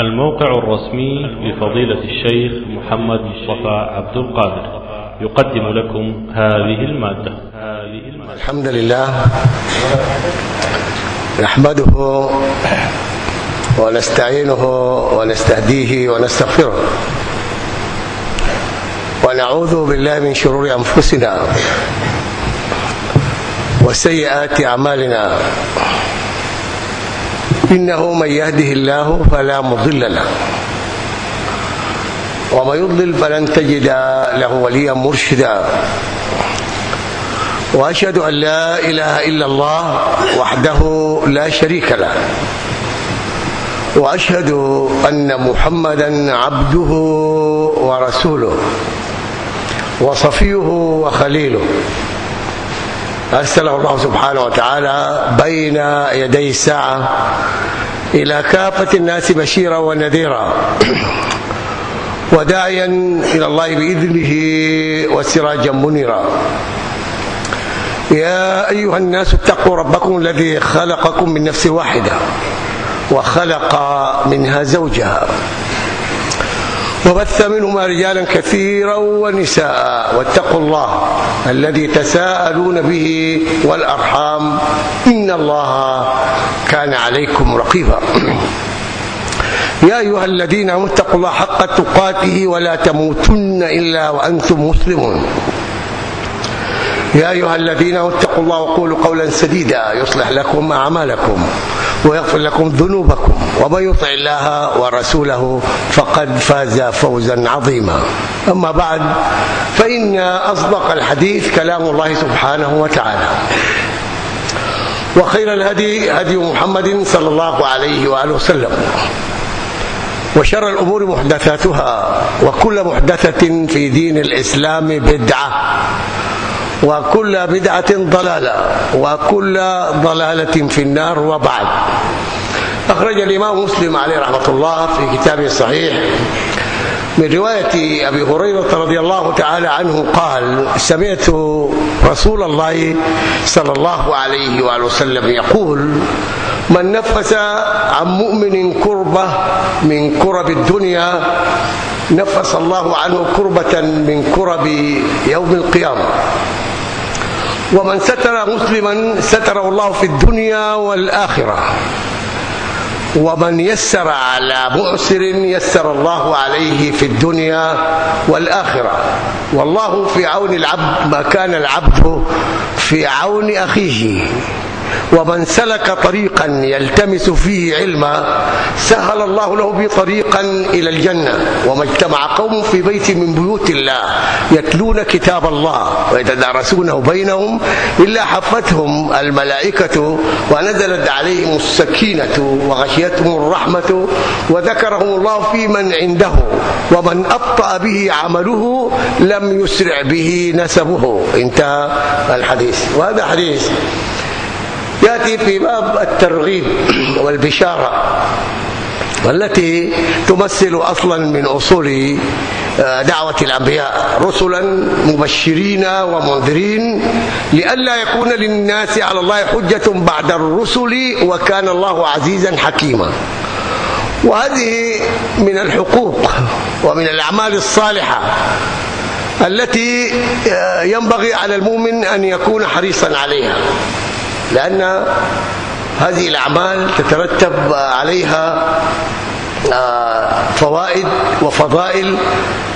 الموقع الرسمي لفضيلة الشيخ محمد مصطفى عبد القادر. يقدم لكم هذه المادة. الحمد لله. نحمده ونستعينه ونستهديه ونستغفره. ونعوذ بالله من شرور أنفسنا وسيئات أعمالنا. إنه من يهده الله فلا مضل له. ومن يضلل فلن تجد له وليا مرشدا. وأشهد أن لا إله إلا الله وحده لا شريك له. وأشهد أن محمدا عبده ورسوله وصفيه وخليله. أرسله الله سبحانه وتعالى بين يدي الساعة إلى كافة الناس بشيرا ونذيرا وداعيا إلى الله بإذنه وسراجا منيرا. يا أيها الناس اتقوا ربكم الذي خلقكم من نفس واحدة وخلق منها زوجها. وبث منهما رجالا كثيرا ونساء. واتقوا الله الذي تساءلون به والأرحام. إن الله كان عليكم رقيبا. يا أيها الذين آمنوا اتقوا الله حق تقاته ولا تموتن إلا وأنتم مسلمون. يا أيها الذين اتقوا الله وقولوا قولا سديدا يصلح لكم أعمالكم ويغفر لكم ذنوبكم ومن يطع الله ورسوله فقد فاز فوزا عظيما. أما بعد فإن أصدق الحديث كلام الله سبحانه وتعالى. وخير الهدي هدي محمد صلى الله عليه وآله وسلم. وشر الأمور محدثاتها وكل محدثة في دين الإسلام بدعة. وكل بدعة ضلالة وكل ضلالة في النار وبعد. أخرج الإمام مسلم عليه رحمة الله في كتابه الصحيح. من رواية أبي هريرة رضي الله تعالى عنه قال سمعت رسول الله صلى الله عليه وآله وسلم يقول من نفس عن مؤمن كربة من كرب الدنيا نفس الله عنه كربة من كرب يوم القيامة. ومن ستر مسلما ستره الله في الدنيا والآخرة. ومن يسر على مؤسر يسر الله عليه في الدنيا والآخرة. والله في عون العبد ما كان العبد في عون أخيه. ومن سلك طريقا يلتمس فيه علما سهل الله له به طريقا إلى الجنة. وما اجتمع قوم في بيت من بيوت الله يتلون كتاب الله ويتدارسونه بينهم إلا حفتهم الملائكة ونزلت عليهم السكينة وغشيتهم الرحمة وذكرهم الله في من عنده ومن أبطأ به عمله لم يسرع به نسبه. انتهى الحديث. وهذا حديث يأتي في باب الترغيب والبشارة والتي تمثل أصلا من أصول دعوة الأنبياء رسلا مبشرين ومنذرين لئلا يكون للناس على الله حجة بعد الرسل وكان الله عزيزا حكيما. وهذه من الحقوق ومن الأعمال الصالحة التي ينبغي على المؤمن أن يكون حريصا عليها. لأن هذه الأعمال تترتب عليها فوائد وفضائل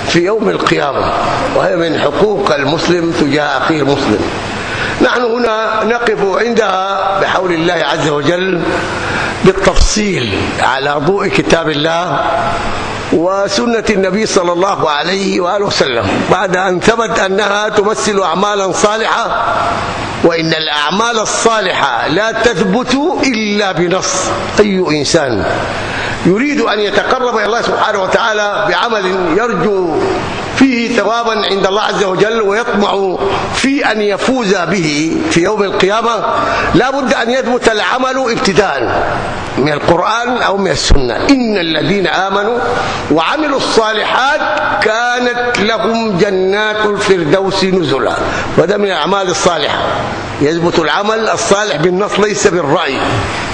في يوم القيامة وهي من حقوق المسلم تجاه أخيه المسلم. نحن هنا نقف عندها بحول الله عز وجل بالتفصيل على ضوء كتاب الله وسنة النبي صلى الله عليه وآله وسلم. بعد أن ثبت أنها تمثل أعمالا صالحة وإن الأعمال الصالحة لا تثبت إلا بنص. أي إنسان يريد أن يتقرب إلى الله سبحانه وتعالى بعمل يرجو فيه ثوابا عند الله عز وجل ويطمع في أن يفوز به في يوم القيامة. لا بد أن يثبت العمل ابتداء من القرآن أو من السنة. إن الذين آمنوا وعملوا الصالحات كانت لهم جنات الفردوس نزلا. وده من الأعمال الصالحة. يثبت العمل الصالح بالنص ليس بالرأي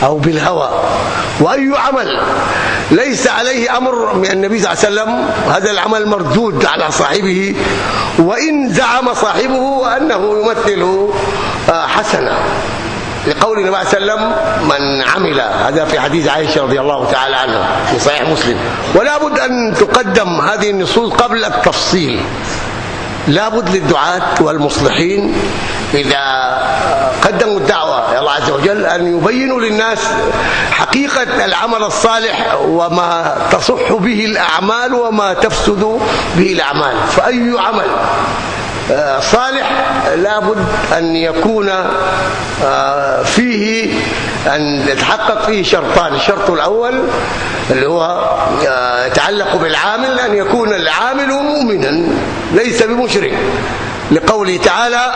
أو بالهوى. وأي عمل ليس عليه أمر من النبي صلى الله عليه وسلم. هذا العمل مردود على صاحبه وإن زعم صاحبه أنه يمثل آه، حسنا. لقول النبي صلى الله عليه وسلم من عمل. هذا في حديث عائشة رضي الله تعالى عنها في صحيح مسلم. ولا بد أن تقدم هذه النصوص قبل التفصيل. لابد للدعاة والمصلحين إذا قدموا الدعوة إلى الله عز وجل أن يبينوا للناس حقيقة العمل الصالح وما تصح به الأعمال وما تفسد به الأعمال. فأي عمل صالح لابد أن يكون فيه أن يتحقق فيه شرطان. الشرط الأول اللي هو يتعلق بالعامل أن يكون العامل مؤمنا. ليس بمشرك. لقوله تعالى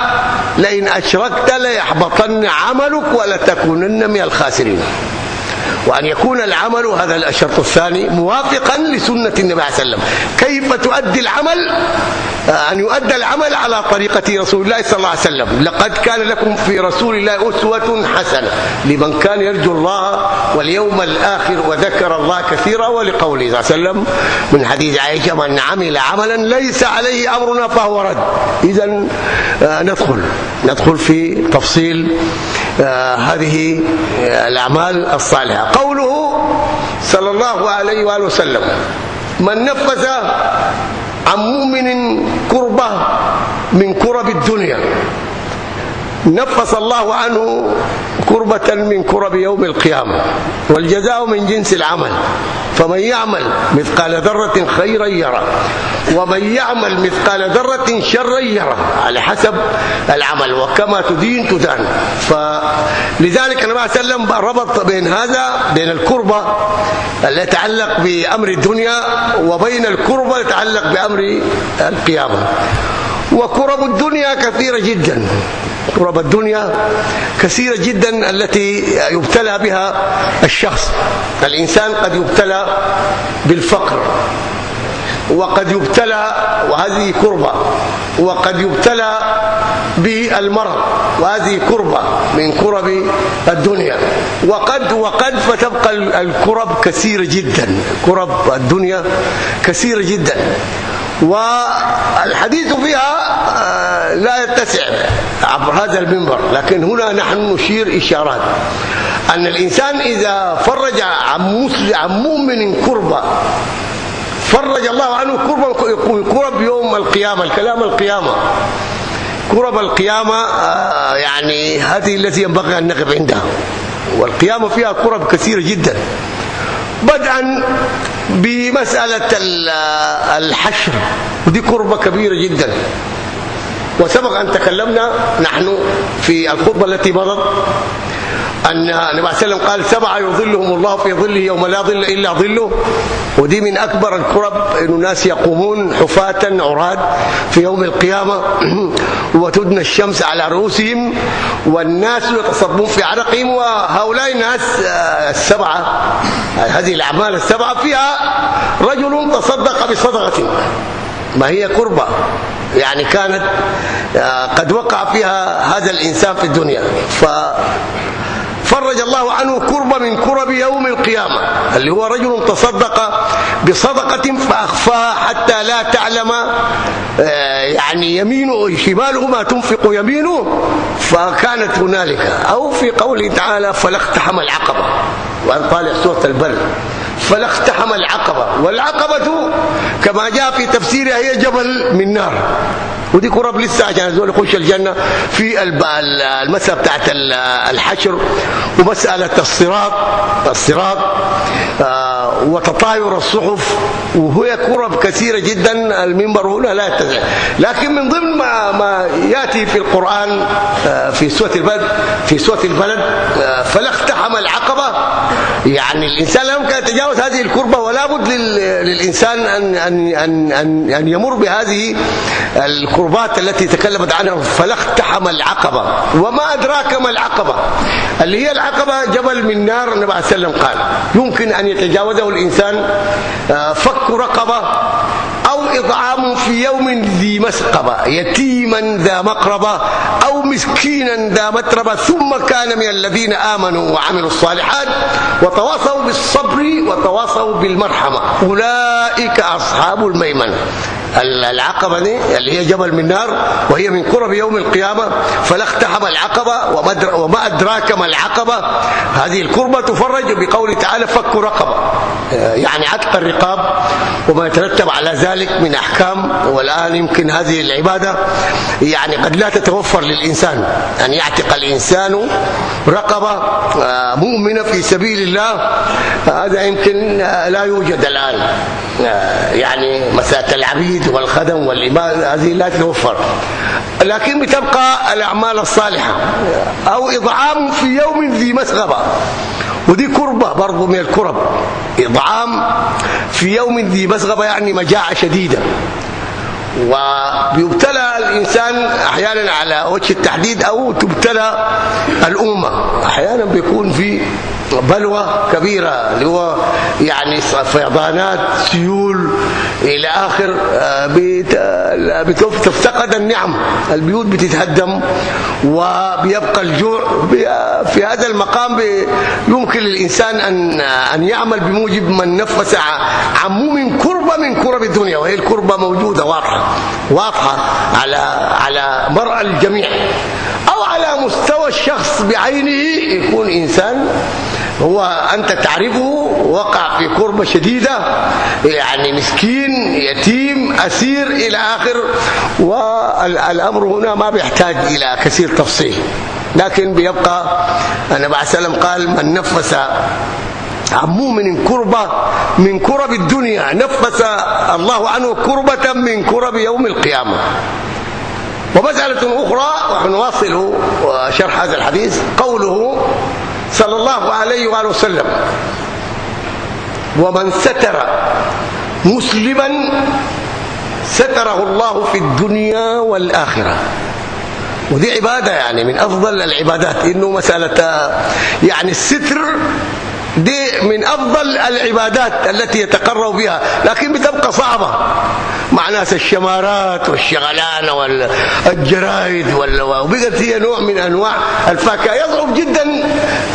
لئن أشركت ليحبطن عملك ولتكونن من الخاسرين. وأن يكون العمل هذا الشرط الثاني موافقا لسنة النبي عليه وسلم. كيف تؤدي العمل؟ آه، أن يؤدى العمل على طريقة رسول الله صلى الله عليه وسلم. لقد كان لكم في رسول الله أسوة حسنة لمن كان يرجو الله واليوم الآخر وذكر الله كثيرا ولقوله صلى الله عليه وسلم. من حديث عائشة من عمل عملا ليس عليه أمرنا فهو رد. إذا آه، ندخل. ندخل في تفصيل آه، هذه الأعمال الصالحة. قوله صلى الله عليه وآله وسلم. من نفذ عن مؤمن كربة من كرب الدنيا. نفس الله عنه كربة من كرب يوم القيامة والجزاء من جنس العمل. فمن يعمل مثقال ذرة خيرا يرى ومن يعمل مثقال ذرة شرا يرى على حسب العمل. وكما تدين تدان. فلذلك النبي صلى الله عليه وسلم ربط بين هذا بين الكربة التي تتعلق بأمر الدنيا وبين الكربة تتعلق بأمر القيامة. وكرب الدنيا كثيرة جدا. كرب الدنيا كثيرة جدا التي يبتلى بها الشخص. الإنسان قد يبتلى بالفقر وقد يبتلى وهذه كربة وقد يبتلى بالمرض وهذه كربة من كرب الدنيا. وقد وقد فتبقى الكرب كثيرة جدا. كرب الدنيا كثيرة جدا. والحديث فيها آه، لا يتسع عبر هذا المنبر لكن هنا نحن نشير إشارات. أن الإنسان إذا فرج عن مسلم عن مؤمن كربة فرج الله عنه كربة كرب يوم القيامة الكلام القيامة. كرب القيامة آه، يعني هذه التي ينبغي أن نقف عندها. والقيامة فيها كرب كثيرة جدا. بدءا بمسألة الحشر. ودي كربة كبيرة جدا. وسبق أن تكلمنا نحن في الخطبة التي مضت. أن النبي عليه وسلم قال سبعة يظلهم الله في ظله يوم لا ظل إلا ظله. ودي من أكبر الكرب إن الناس يقومون حفاة عراد في يوم القيامة. وتدنى الشمس على رؤوسهم والناس يتصبون في عرقهم. وهؤلاء الناس آه، السبعة هذه الأعمال السبعة فيها رجل تصدق بصدقة. ما هي قربة؟ يعني كانت آه، قد وقع فيها هذا الإنسان في الدنيا. ف فرج الله عنه كربة من كرب يوم القيامة اللي هو رجل تصدق بصدقة فأخفاها حتى لا تعلم آه، يعني يمينه شماله ما تنفق يمينه فكانت هنالك. أو في قوله تعالى فلا اقتحم العقبة. وأن طالع سورة البر. فلا اقتحم العقبة. والعقبة كما جاء في تفسيرها هي جبل من نار. ودي كرب لسه عشان الزول يخش الجنة في المسألة بتاعت الحشر ومسألة الصراط. الصراط آه، وتطاير الصحف. وهي كرب كثيرة جدا. المنبر هنا لا يتزع لكن من ضمن ما, ما يأتي في القرآن آه، في سورة البلد في سورة البلد آه، فلا اقتحم العقبة. يعني الإنسان لا يمكن أن يتجاوز هذه الكربة ولا بد للإنسان أن, أن, أن, أن, أن يمر بهذه الكربات التي تكلمت عنها. فلا اقتحم العقبة. وما أدراك ما العقبة؟ اللي هي العقبة جبل من نار النبي عليه وسلم قال. يمكن أن يتجاوزه الإنسان آه، فك رقبة أو إطعام في يوم ذي مسقبة يتيما ذا مقربة أو مسكينا ذا متربة. ثم كان من الذين آمنوا وعملوا الصالحات وتواصوا بالصبر وتواصوا بالمرحمة. أولئك أصحاب الميمنة. العقبة دي اللي هي جبل من نار وهي من قرب يوم القيامة فلا اقتحم العقبة وما أدراك ما العقبة. هذه الكربة تفرج بقوله تعالى فك رقبة. يعني عتق الرقاب وما يترتب على ذلك من أحكام والآن يمكن هذه العبادة يعني قد لا تتوفر للإنسان. أن يعتق الإنسان رقبة آه، مؤمنة في سبيل الله هذا يمكن لا يوجد الآن. آه، يعني مسألة العبيد والخدم والإمام هذه لا تتوفر لكن بتبقى الأعمال الصالحة أو إضعام في يوم ذي مسغبة. ودي كربة برضو من الكرب. إضعام في يوم ذي مسغبة يعني مجاعة شديدة. وبيبتلى الإنسان أحيانا على وجه التحديد أو تبتلى الأمة. أحيانا بيكون في بلوى كبيرة اللي هو يعني فيضانات سيول إلى آخر آه، بتفتقد النعم. البيوت بتتهدم وبيبقى الجوع في هذا المقام يمكن للإنسان أن أن يعمل بموجب من نفس عموم كربة من كرب الدنيا وهي الكربة موجودة واضحة واضحة على على مرأى الجميع. أو على مستوى الشخص بعينه يكون إنسان هو أنت تعرفه وقع في كربة شديدة يعني مسكين يتيم أسير إلى آخر والأمر هنا ما بيحتاج إلى كثير تفصيل لكن بيبقى النبي عليه وسلم قال من نفس عمو من كربة من كرب الدنيا نفس الله عنه كربة من كرب يوم القيامة. ومسألة أخرى ونواصل شرح هذا الحديث قوله صلى الله عليه وآله وسلم. ومن ستر مسلما ستره الله في الدنيا والآخرة. ودي عبادة يعني من أفضل العبادات. إنه مسألة يعني الستر دي من أفضل العبادات التي يتقرب بها لكن بتبقى صعبة. مع ناس الشمارات والشغلانه والجرايد وبقت هي نوع من أنواع الفاكهة. يصعب جدا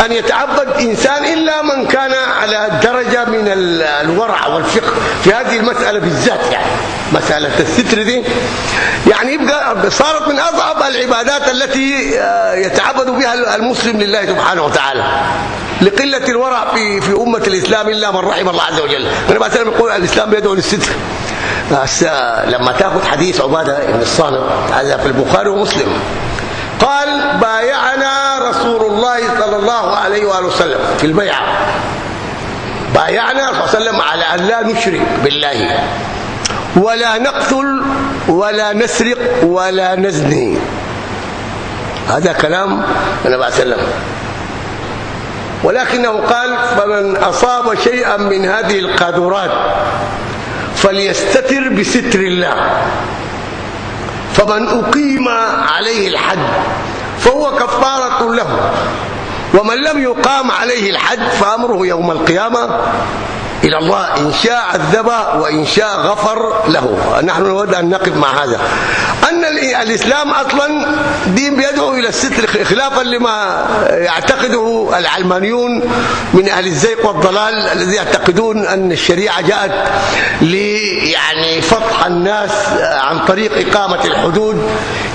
أن يتعبد إنسان إلا من كان على درجة من الورع والفقه في هذه المسألة بالذات يعني. مساله الستر دي. يعني يبقى صارت من اصعب العبادات التي آه، يتعبد بها المسلم لله سبحانه وتعالى. لقلة الورع في في أمة الإسلام إلا من رحم الله عز وجل. صلى الله يقول الإسلام بيدعو للستر. لما تأخذ حديث عبادة بن الصامت هذا في البخاري ومسلم. قال بايعنا رسول الله صلى الله عليه وآله وسلم في البيعة. بايعنا صلى الله عليه وسلم على أن لا نشرك بالله. ولا نقتل ولا نسرق ولا نزني. هذا كلام النبي صلى الله عليه وسلم. ولكنه قال فمن أصاب شيئا من هذه القادرات فليستتر بستر الله. فمن أقيم عليه الحد فهو كفارة له. ومن لم يقام عليه الحد فأمره يوم القيامة إلى الله إن شاء عذب وإن شاء غفر له. نحن نود أن نقف مع هذا. أن الإسلام أصلا دين بيدعو إلى الستر خلافا لما يعتقده العلمانيون من أهل الزيق والضلال الذي يعتقدون أن الشريعة جاءت لي يعني فضح الناس عن طريق إقامة الحدود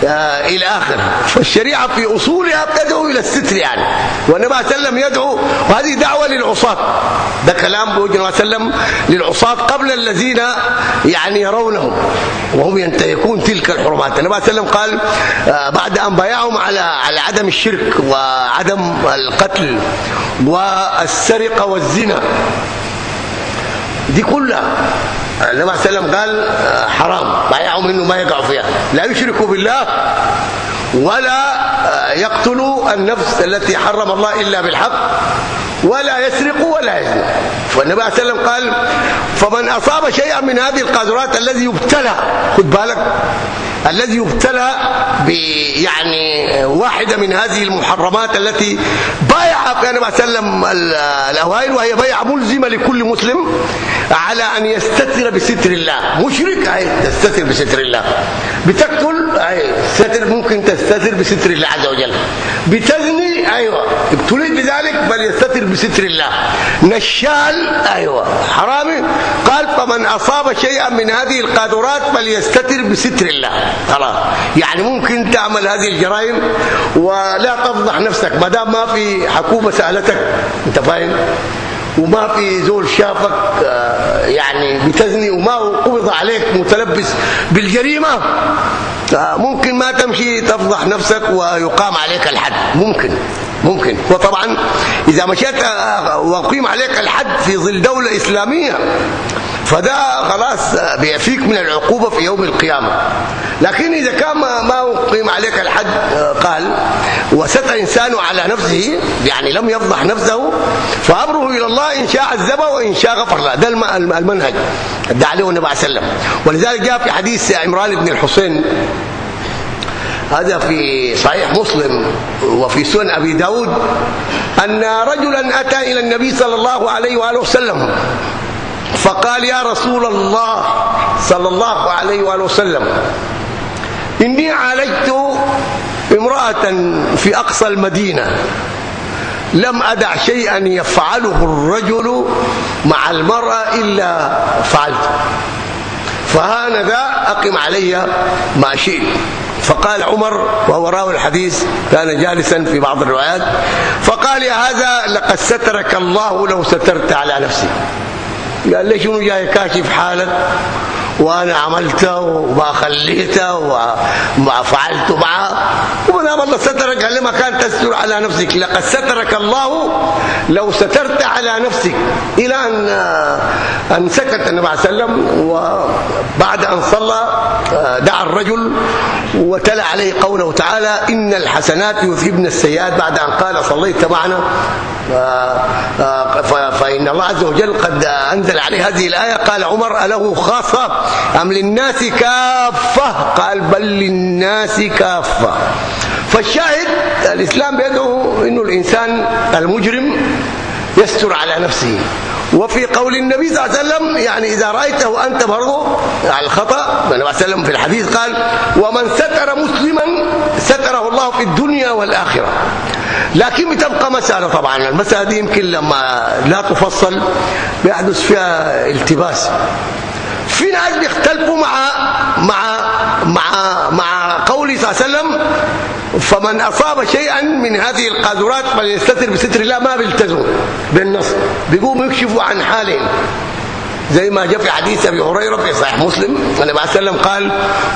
آه، إلى آخره. فالشريعة في أصولها تدعو إلى الستر يعني. والنبي صلى الله عليه وسلم يدعو وهذه دعوة للعصاة. ده كلام بوجه وسلم للعصاة قبل الذين يعني يرونهم وهم ينتهكون تلك الحرمات. النبي صلى الله عليه وسلم قال آه، بعد أن بايعهم على على عدم الشرك وعدم القتل والسرقة والزنا. دي كلها. النبي صلى الله عليه وسلم قال آه، حرام. بايعهم إنه ما يقعوا فيها. لا يشركوا بالله ولا آه، يقتلوا النفس التي حرم الله إلا بالحق. ولا يسرق ولا يزني. فالنبي عليه وسلم قال فمن أصاب شيئا من هذه القادرات الذي يبتلى خد بالك الذي يبتلى يعني واحدة من هذه المحرمات التي بايع النبي عليه وسلم الأوائل وهي بيعه ملزمة لكل مسلم على أن يستتر بستر الله. مشرك أي تستتر بستر الله. بتقتل أي ستر ممكن تستتر بستر الله عز وجل. بتزني أيوه. ابتليت بذلك بل يستتر بستر الله. نشال أيوه. حرامي؟ قال فمن أصاب شيئا من هذه القاذورات فليستتر بستر الله. خلاص. يعني ممكن تعمل هذه الجرائم ولا تفضح نفسك. ما دام ما في حكومة سألتك أنت فاهم؟ وما في زول شافك آه، يعني بتزني وما قبض عليك متلبس بالجريمة ممكن ما تمشي تفضح نفسك ويقام عليك الحد. ممكن. ممكن. وطبعا إذا مشيت آه، وقيم عليك الحد في ظل دولة إسلامية فده خلاص بيفيك من العقوبة في يوم القيامة. لكن إذا كان ما أقيم عليك الحد قال وستر إنسان على نفسه يعني لم يفضح نفسه فأمره إلى الله إن شاء عذبه وإن شاء غفر له. ده المنهج ادعى عليه النبي عليه وسلم. ولذلك جاء في حديث عمران بن الحسين. هذا في صحيح مسلم وفي سنن أبي داود أن رجلا أتى إلى النبي صلى الله عليه وآله وسلم فقال يا رسول الله صلى الله عليه وآله وسلم إني عالجت امرأة في أقصى المدينة لم أدع شيئا يفعله الرجل مع المرأة إلا فعلته فهانذا أقم علي ما شئت. فقال عمر وهو راوي الحديث كان جالسا في بعض الروايات فقال يا هذا لقد سترك الله لو سترت على نفسك قال لي شنو جاي كاشف حالك؟ وأنا عملته وما خليته وما فعلت معه. وما الله سترك قال ما كان تستر على نفسك. لقد سترك الله لو سترت على نفسك. إلى أن أن سكت النبي عليه وسلم وبعد أن صلى دعا الرجل وتلا عليه قوله تعالى إن الحسنات يذهبن السيئات. بعد أن قال صليت معنا. فإن الله عز وجل قد أنزل عليه هذه الآية. قال عمر أله خاصة؟ أم للناس كافة؟ قال بل للناس كافة. فالشاهد الإسلام بيدعو إنه الإنسان المجرم يستر على نفسه. وفي قول النبي صلى الله عليه وسلم يعني إذا رأيته أنت برضه على الخطأ النبي صلى الله عليه وسلم في الحديث قال ومن ستر مسلما ستره الله في الدنيا والآخرة. لكن بتبقى مسألة طبعا. المسألة دي يمكن لما لا تفصل بيحدث فيها التباس. في ناس بيختلفوا مع مع مع مع قوله صلى الله عليه وسلم فمن أصاب شيئا من هذه القاذورات فليستتر بستر الله. ما بيلتزموا بالنص بيقوموا يكشفوا عن حالهم. زي ما جاء في حديث أبي هريرة في صحيح مسلم النبي عليه وسلم قال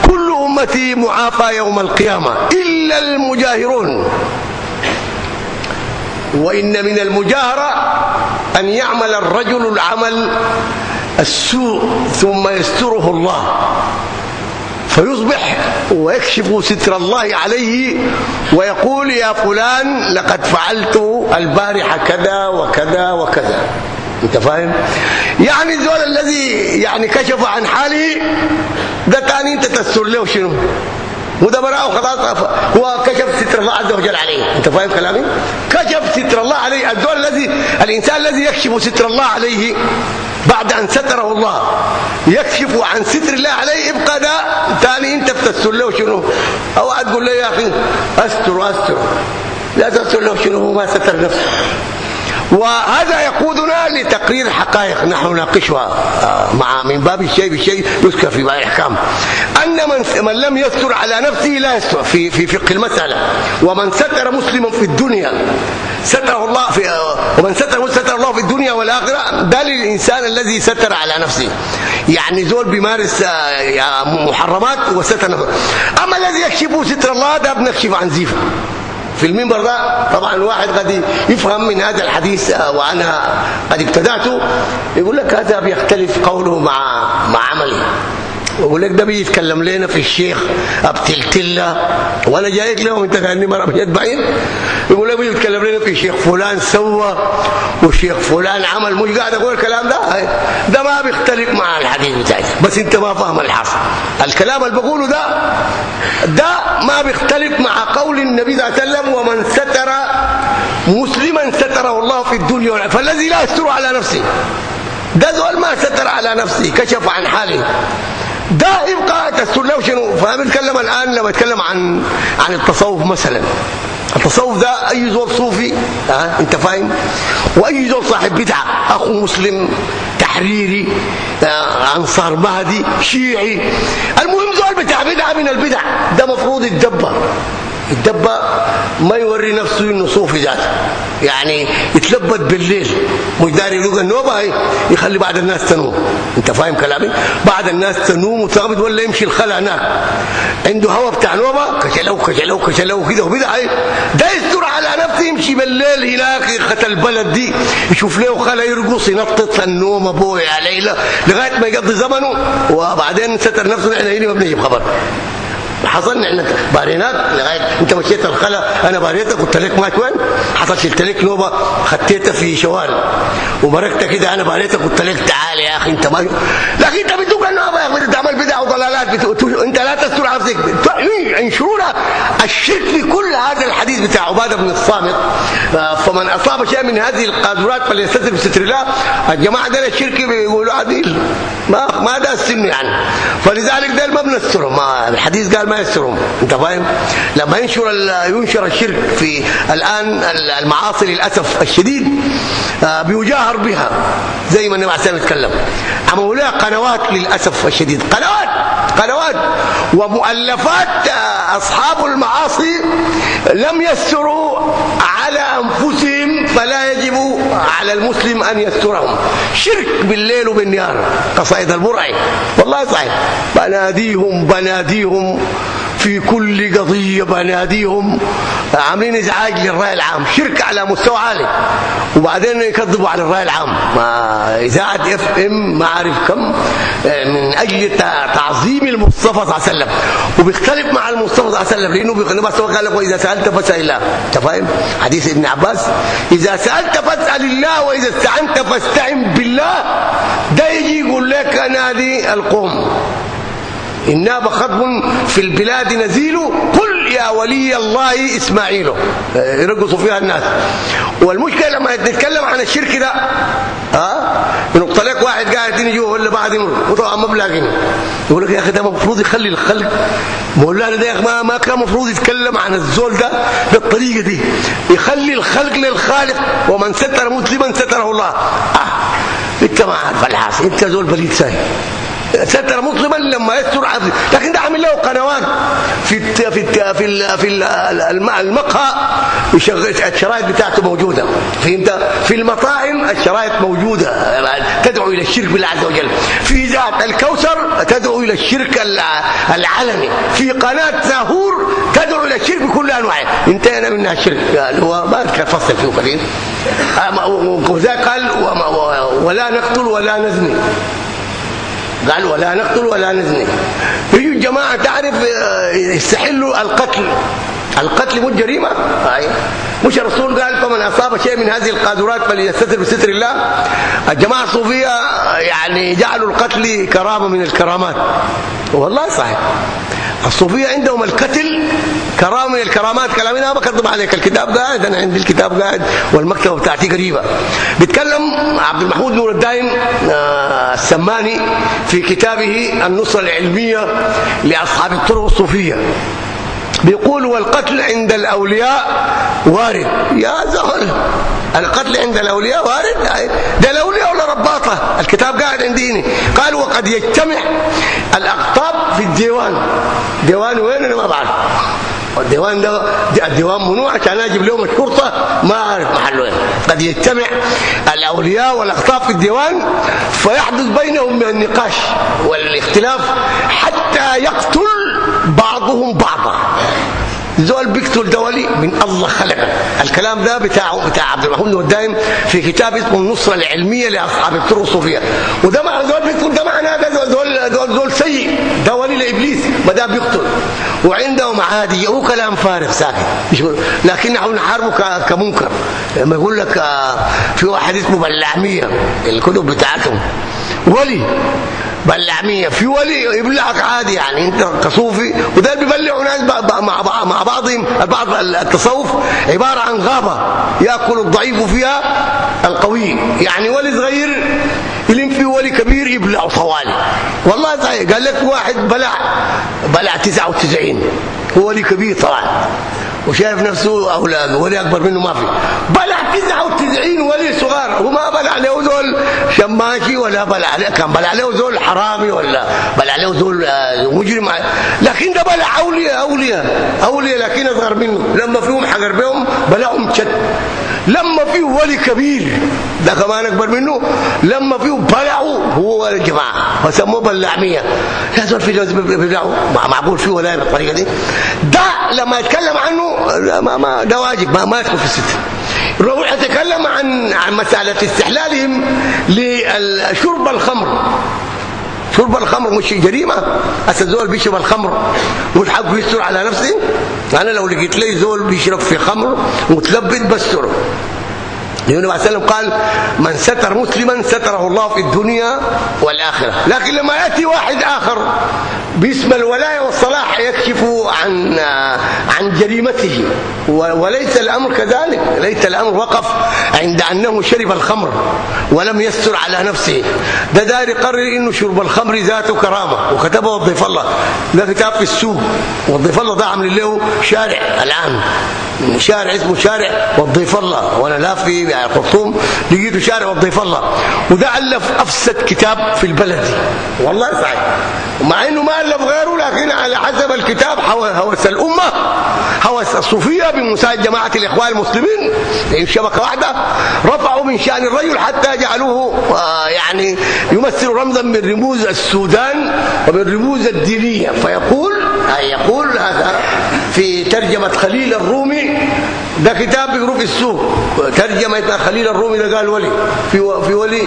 كل أمتي معافى يوم القيامة إلا المجاهرون. وإن من المجاهرة أن يعمل الرجل العمل السوء ثم يستره الله فيصبح ويكشف ستر الله عليه ويقول يا فلان لقد فعلت البارحة كذا وكذا وكذا. أنت فاهم؟ يعني الزول الذي يعني كشف عن حاله ده ثاني أنت تستر له شنو؟ وده براءه وخلاص هو كشف ستر الله عز وجل عليه. أنت فاهم كلامي؟ كشف ستر الله عليه. الزول الذي الإنسان الذي يكشف ستر الله عليه بعد أن ستره الله. يكشف عن ستر الله عليه يبقى ده ثاني انت بتستر له شنو؟ أو تقول له يا أخي أستر أستر. لا تستر له شنو؟ هو ما ستر نفسه. وهذا يقودنا لتقرير حقائق. نحن نناقشها آه، مع من باب الشيء بالشيء يذكر في بعض الأحكام. أن من من لم يستر على نفسه لا يستر. في في فقه المسألة. ومن ستر مسلما في الدنيا ستره الله في ومن ستر ستر الله في الدنيا والآخرة. ده للإنسان الذي ستر على نفسه. يعني زول بيمارس آه، محرمات وستر نفسه. أما الذي يكشف ستر الله ده بنكشف عن زيفة. في المنبر ده طبعا الواحد قد يفهم من هذا الحديث آه، وأنا قد ابتدعته يقول لك هذا بيختلف قوله مع مع عمله ويقول لك ده بيتكلم لنا في الشيخ ابتلتله وأنا جايك له وانت كأني مرة بيد بعيد. يقول لك يتكلم لنا في شيخ فلان سوى وشيخ فلان عمل مش قاعد أقول الكلام ده. ده ما بيختلف مع الحديث بتاعي. بس أنت ما فاهم الحاصل الكلام اللي بقوله ده ده ما بيختلف مع قول النبي صلى الله عليه وسلم ومن ستر مسلما ستره الله في الدنيا فالذي لا يستر على نفسه. ده زول ما ستر على نفسه كشف عن حاله. ده يبقى تستر. له شنو؟ فبنتكلم الآن؟ لما أتكلم عن عن التصوف مثلا. التصوف ده أي زول صوفي ها أنت فاهم؟ وأي زول صاحب بدعة أخو مسلم تحريري أنصار مهدي شيعي. المهم زول بتاع بدعة من البدع ده مفروض يتدبر. الدبة ما يوري نفسه إنه صوفي ذاته يعني يتلبد بالليل. مش داري يلقى النوبة هي يخلي بعض الناس تنوم. أنت فاهم كلامي؟ بعض الناس تنوم وتغبط ولا يمشي الخلا هناك. عنده هوا بتاع نوبة. كشلو كشلو كشلو كده هي ده يستر على نفسه يمشي بالليل هناك. خت البلد دي. يشوف له خلا يرقص ينطط. النوم أبوي يا ليلى. لغاية ما يقضي زمنه. وبعدين ستر نفسه إحنا هنا ما بنجيب خبر. حصلنا إحنا بارينات. لغايه انت مشيت الخلا أنا باريتك قلت لك مات وين؟ حصل شلت لك نوبه خديتها في شوارع. وبركت كده أنا باريتك قلت لك تعال يا أخي انت ما لكن انت بتقول النوبة يا أخي تعمل بدع وضلالات انت لا تستر نفسك ينشرونها الشرك في كل هذا الحديث بتاع عبادة بن الصامت. فمن أصاب شيء من هذه القاذورات فليستتر بستر الله. الجماعة ده الشرك بيقولوا عديل ما ما ده السن يعني. فلذلك ده ما بنسترهم الحديث قال ما يسترهم انت فاهم؟ لما ينشر ينشر الشرك في الآن المعاصي للأسف الشديد بيجاهر بها زي ما النبي عليه الصلاة يتكلم عملوا لها قنوات للأسف الشديد. قنوات! قنوات! ومؤلفات أصحاب المعاصي لم يستروا على أنفسهم فلا يجب على المسلم أن يسترهم. شرك بالليل وبالنهار. قصائد البرعي؟ والله صحيح بناديهم بناديهم. في كل قضية بناديهم. عاملين إزعاج للرأي العام. شرك على مستوى عالي. وبعدين يكذبوا على الرأي العام. إذاعة اف ام ما عارف كم من أجل تعظيم المصطفى صلى الله عليه وسلم. وبيختلف مع المصطفى صلى الله عليه وسلم لأنه بيقول قال لك واذا سألت فاسأل الله. أنت فاهم؟ حديث ابن عباس. إذا سألت فاسأل الله وإذا استعنت فاستعن بالله. ده يجي يقول لك نادي القوم. الناب خطب في البلاد نزيل قل يا ولي الله إسماعيل. يرقصوا فيها الناس. والمشكلة لما نتكلم عن الشرك ده ها؟ ينقط لك واحد قاعد يجي ولا بعد وطبعا ما بلاقيني. يقول لك يا أخي ده المفروض يخلي الخلق. مولانا ده ما ما كان المفروض يتكلم عن الزول ده بالطريقة دي. يخلي الخلق للخالق. ومن ستر مسلما ستره الله. آه. انت ما عارف الحاصل انت زول بليد ساي ستر مسلما لما يستر عبد لكن ده عامل له قنوات. في الت في الت في ال في ال المقهى الشرايط بتاعته موجودة. فهمت؟ في المطاعم الشرايط موجودة. تدعو إلى الشرك بالله عز وجل. في ذات الكوثر تدعو إلى الشرك العلني في قناة ساهور تدعو إلى الشرك بكل أنواعه. انتهينا منها الشرك. هو ما فصل فيه قليل وذاك قال ولا نقتل ولا نزني. قال ولا نقتل ولا نزني. يجوا الجماعة تعرف يستحلوا القتل. القتل مش جريمه أي. مش الرسول قال فمن أصاب شيء من هذه القاذورات فليستتر بستر الله. الجماعة الصوفية يعني جعلوا القتل كرامة من الكرامات. والله صحيح. الصوفية عندهم القتل كرامة من الكرامات كلامي أنا بكذب عليك الكتاب قاعد أنا عندي الكتاب قاعد والمكتبة بتاعتي قريبة. بيتكلم عبد المحمود نور الدايم السماني في كتابه النصرة العلمية لأصحاب الطرق الصوفية. بيقول والقتل عند الأولياء وارد. يا زهر. القتل عند الأولياء وارد؟ ده الأولياء ولا رباطة؟ الكتاب قاعد عندي قال وقد يجتمع الأقطاب في الديوان. ديوان وين؟ أنا ما بعرف. الديوان ده الديوان ممنوع عشان أجيب لهم الشرطه ما أعرف محله قد يجتمع الأولياء والأقطاب في الديوان فيحدث بينهم من النقاش والاختلاف حتى يقتل بعضهم بعضا. زول بيقتل دولي من الله خلقه. الكلام ده بتاع بتاع عبد المحمود والدايم في كتاب اسمه النصرة العلمية لأصحاب الطرق الصوفية. وده مع زول بيقتل ده معناه ده زول زول, زول سيء. ده ولي لإبليس. ما ده بيقتل. وعندهم عادي هو كلام فارغ ساكت. لكن نحن نحاربه كمنكر. لما يقول لك آه، في واحد اسمه بلعمية. الكتب بتاعتهم ولي. بلعمية. في ولي يبلعك عادي يعني انت كصوفي. وده بيبلعوا ناس مع مع بعضهم. البعض التصوف عبارة عن غابة يأكل الضعيف فيها القوي. يعني ولي صغير يلم في ولي كبير يبلعه طوالي والله صحيح قال لك واحد بلع بلع 99 هو ولي كبير طبعا. وشايف نفسه أولاد ولي أكبر منه ما في. بلع 99 ولي صغار. وما بلع له زول شماشي ولا بلع له كان بلع له زول حرامي ولا بلع له زول آه، مجرم. لكن ده بلع أولياء أولياء أولياء لكن أصغر منه. لما فيهم حجر بهم بلعهم شد. لما فيه ولي كبير ده كمان أكبر منه. لما فيه بلعوا هو ولي الجماعة فسموه بلعمية. يا زول في جوز بلعوا معقول فيه ولا بالطريقة دي؟ ده لما يتكلم عنه ما ما ده واجب ما ما يدخل في الست. روح يتكلم عن عن مسألة استحلالهم لشرب الخمر. شرب الخمر مش جريمة. هسه زول بيشرب الخمر حقه يستر على نفسه. أنا لو لقيت لي زول بيشرب في خمر متلبد بستره. النبي عليه وسلم قال من ستر مسلما ستره الله في الدنيا والآخرة. لكن لما يأتي واحد آخر باسم الولاية والصلاح يكشف عن عن جريمته. وليس الأمر كذلك. ليس الأمر وقف عند أنه شرب الخمر ولم يستر على نفسه. ده داير يقرر إنه شرب الخمر ذاته كرامة. وكتبه الضيف الله. ده كتاب في السوق. والضيف الله ده عامل له شارع. الآن شارع اسمه شارع والضيف الله. وأنا لا في خرطوم لقيته شارع والضيف الله. وده ألف أفسد كتاب في البلد. والله صحيح. مع إنه ما ألف غيره لكن على حسب الكتاب هوس الأمة هوس الصوفية بمساعد جماعة الإخوان المسلمين شبكة واحدة رفعوا من شأن الرجل حتى جعلوه آه، يعني يمثل رمزا من رموز السودان ومن رموز الدينية. فيقول يقول هذا في ترجمة خليل الرومي ده كتاب بيقروا في السوق. ترجمة خليل الرومي ده قال ولي. في في ولي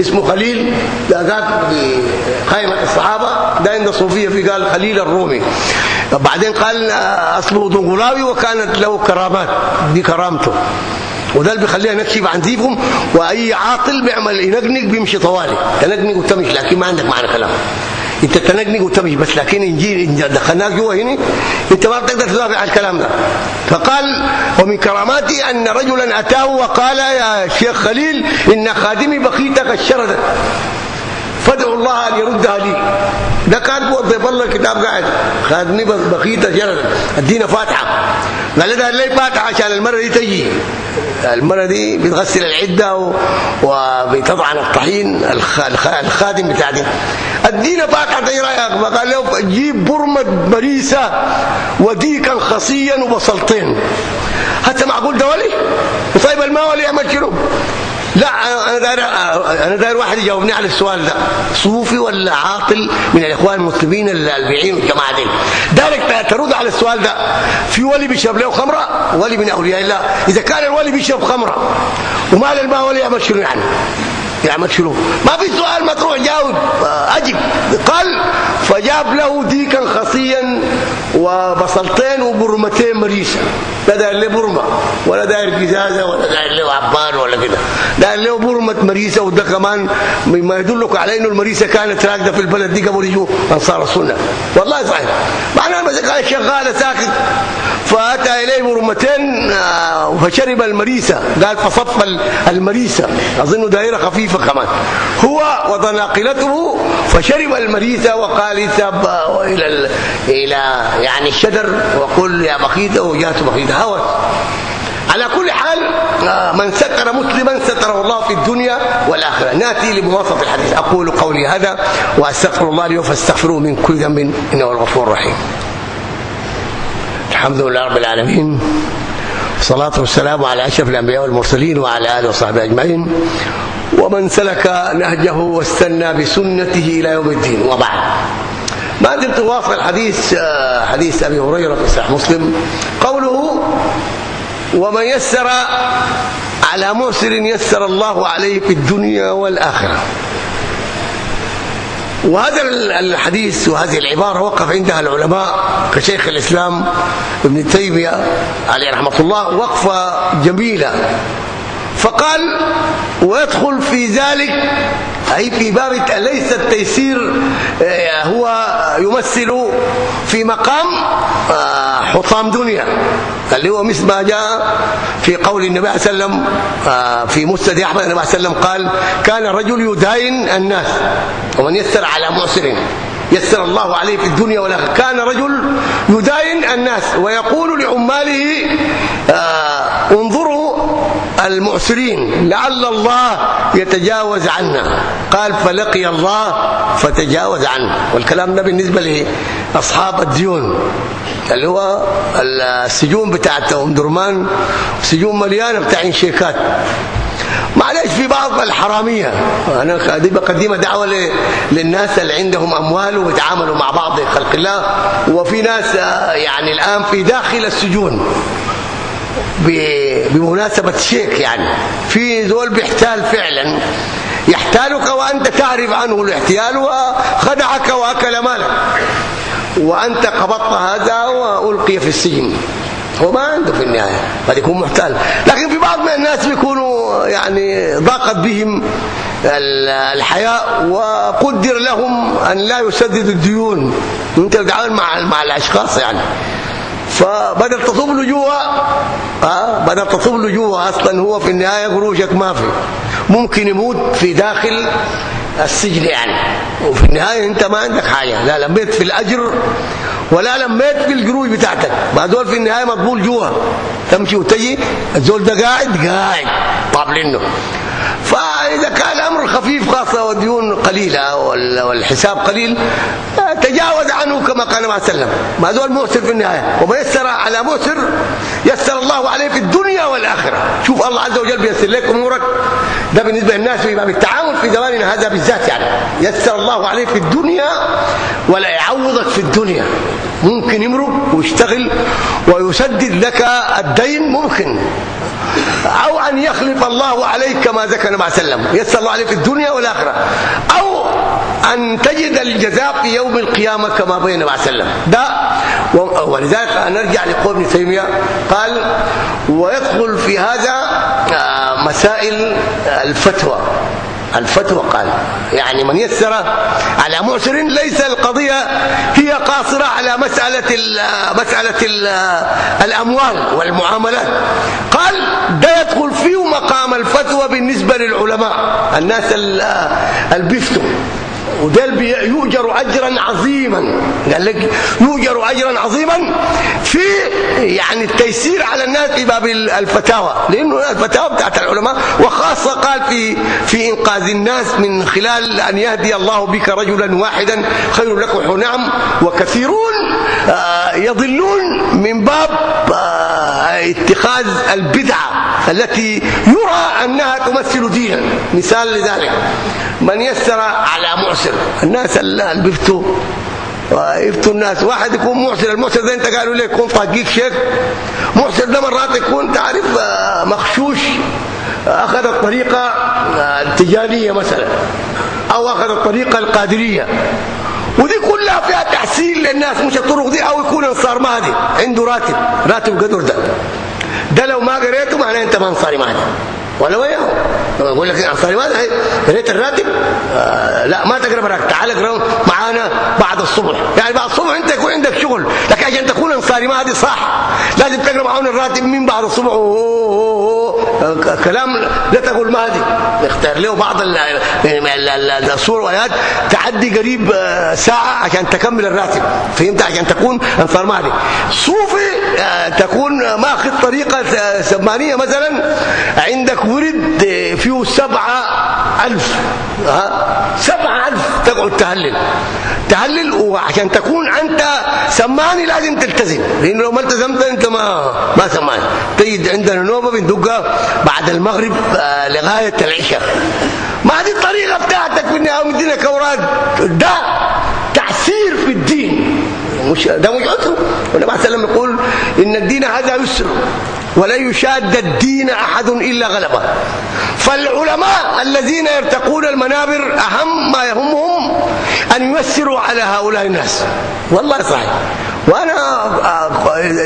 اسمه خليل. ده في قائمه الصحابة. ده عند الصوفيه في قال خليل الرومي. بعدين قال أصله دنغلاوي وكانت له كرامات. دي كرامته. وده اللي بيخليها نكشف عن ديفهم وأي عاطل بيعمل ينقنق بيمشي طوالي. تنقنق وتمشي لكن ما عندك معنى كلام انت تنقنق وتمشي بس لكن انجيل دخلناك جوا هنا أنت ما بتقدر تدافع عن الكلام ده. فقال ومن كراماتي أن رجلا أتاه وقال يا شيخ خليل إن خادمي بقيتك الشرد فادعوا الله أن يردها لي. ده كان ضيف الله الكتاب قاعد. خادمي بقيت شرد ادينا فاتحة. قال ده ليه فاتحة عشان المرة دي تجي. المرة دي بتغسل العدة وبتطعن الطحين الخادم بتاع دي. ادينا فاتحة إيه رأيك؟ فقال له جيب برمة مريسه وديكا خصيا وبصلتين. حتى معقول ده ولي؟ طيب الماء ولي يعمل شنو؟ لا أنا داير أنا داير واحد يجاوبني على السؤال ده. صوفي ولا عاطل من الإخوان المسلمين البيعين والجماعة دي دايرك ترد على السؤال ده. في ولي بيشرب له خمرة؟ ولي من أولياء الله. إذا كان الولي بيشرب خمرة وما الماء ولي يعمل شنو يعني. يعمل شنو ما في سؤال ما تروح جاوب. اجب قال فجاب له ديكا خصيا وبصلتين وبرمتين مريسة. لا داير له برمة ولا داير قزازة ولا داير له عبان ولا كده. داير له برمة مريسة وده كمان ما يدلك على إنه المريسة كانت راكدة في البلد دي قبل يجوا أنصار السنة. والله صحيح. معناها بس قال شغالة ساكت فأتى إليه برمتين آه، فشرب المريسة. قال فصف المريسة. أظن دائره خفيفة. كمان هو وضناقلته فشرب المريسه وقال اذهب إلى إلى يعني الشجر وقل يا بخيته وجات بخيته هوس على كل حال آه، من ستر مسلما ستره الله في الدنيا والآخرة. نأتي لمواصفة الحديث. أقول قولي هذا وأستغفر الله لي فاستغفروه من كل ذنب. إنه الغفور الرحيم. الحمد لله رب العالمين. والصلاة والسلام على أشرف الأنبياء والمرسلين وعلى آله وصحبه أجمعين. ومن سلك نهجه واستنى بسنته إلى يوم الدين. وبعد. ما زلت واصل حديث آه، حديث أبي هريرة في صحيح مسلم. قوله ومن يسر على مسر يسر الله عليه في الدنيا والآخرة. وهذا الحديث وهذه العبارة وقف عندها العلماء كشيخ الإسلام ابن تيمية عليه رحمة الله وقفة جميلة. فقال ويدخل في ذلك أي في باب ليس التيسير آه، هو يمثل في مقام آه، حطام دنيا. اللي هو مثل ما جاء في قول النبي صلى الله عليه وسلم آه، في مسند أحمد النبي صلى الله عليه وسلم قال كان الرجل يداين الناس ومن يسر على معسر يسر الله عليه في الدنيا والآخرة. كان رجل يداين الناس ويقول لعماله انظروا المعسرين لعل الله يتجاوز عنا. قال فلقي الله فتجاوز عنه. والكلام ده بالنسبة لأصحاب الديون. اللي هو السجون بتاعت أم درمان سجون مليانة بتاع شيكات معلش في بعض الحرامية. أنا دي بقدمها دعوة للناس اللي عندهم أموال وبيتعاملوا مع بعض خلق الله. وفي ناس يعني الآن في داخل السجون. بمناسبة شيك يعني في زول بيحتال فعلا. يحتالك وأنت تعرف عنه الاحتيال وخدعك وأكل مالك. وأنت قبضت هذا وألقي في السجن. هو ما عنده في النهاية. قد يكون محتال. لكن في بعض من الناس بيكونوا يعني ضاقت بهم الحياة وقدر لهم أن لا يسددوا الديون. أنت تتعامل مع مع الأشخاص يعني. فبدل تطوب له جوا آه بدل تطوب له جوا أصلا هو في النهاية قروشك ما في. ممكن يموت في داخل السجن يعني. وفي النهاية أنت ما عندك حاجة لا لميت في الأجر ولا لميت في القروش بتاعتك. ما دول في النهاية مقبول جوا تمشي وتجي الزول ده قاعد قاعد طابلينه فإذا كان الأمر خفيف خاصة والديون قليلة والحساب قليل تجاوز عنه كما قال النبي صلى الله عليه وسلم. ما دول مؤسر في النهاية. وما يسر على مؤسر يسر الله عليه في الدنيا والآخرة. شوف الله عز وجل بيسر لك أمورك. ده بالنسبة للناس في باب التعامل في زماننا هذا بالذات يعني. يسر الله عليه في الدنيا ولا يعوضك في الدنيا. ممكن يمرق ويشتغل ويسدد لك الدين ممكن. أو أن يخلف الله عليك كما ذكر النبي صلى الله عليه وسلم. يسر الله عليك في الدنيا والآخرة. أو أن تجد الجزاء في يوم القيامة كما بين النبي صلى الله عليه وسلم. ده ولذلك نرجع لقول ابن تيمية. قال ويدخل في هذا آه، مسائل الفتوى. الفتوى قال. يعني من يسر على معسر ليس القضية هي قاصرة على مسألة مسألة ال الأموال والمعاملات. قال ده يدخل فيه مقام الفتوى بالنسبة للعلماء. الناس اللي بيفتوا ودل يؤجر اجرا عظيما. قال لك يؤجر اجرا عظيما في يعني التيسير على الناس باب الفتاوى. لأنه الفتاوى بتاعت العلماء وخاصة قال في في إنقاذ الناس من خلال أن يهدي الله بك رجلا واحدا خير لك نعم وكثيرون آه، يضلون من باب آه، اتخاذ البدعة التي يرى أنها تمثل دينا. مثال لذلك من يسر على معسر الناس اللي بيفتوا ويفتوا الناس. واحد يكون معسر المعسر ده انت قالوا ليه يكون طاقيك شيك معسر ده مرات يكون تعرف آه، مخشوش أخذ الطريقة آه، التجارية مثلا أو أخذ الطريقة القادرية. ودي كلها فيها تحسين للناس مش الطرق دي أو يكون انصار مهدي. عنده راتب راتب قدر ده. ده لو ما قريته معناه أنت ما انصاري مهدي. ولا وياه. أقول لك انصاري ماذا قريت الراتب؟ آه لا ما تقرا براك تعال اقرا معانا بعد الصبح. يعني بعد الصبح أنت يكون عندك شغل لكن عشان تكون انصاري هذه صح. لازم تقرأ معانا الراتب من بعد الصبح. أوه أوه أوه. كلام لا تقول هذه. اختار له بعض الصور والآيات. تعدي قريب آه، ساعة عشان تكمل الراتب. فهمت؟ عشان تكون انصار مهدي صوفي تكون ماخذ طريقة سمانيه مثلا عندك ورد فيه سبعة ألف. سبعة ألف تقعد تهلل. تهلل وعشان تكون أنت سماني لازم تلتزم. لأنه لو ما التزمت أنت ما ما سماني. تجد عندنا نوبة بندقها بعد المغرب آه، لغاية العشاء. ما دي الطريقة بتاعتك في النهاية مدينك أوراد ده تعسير في الدين. مش ده مش عذر والنبي عليه وسلم يقول إن الدين هذا يسر ولا يشاد الدين أحد إلا غلبه. فالعلماء الذين يرتقون المنابر أهم ما يهمهم أن ييسروا على هؤلاء الناس. والله صحيح. وأنا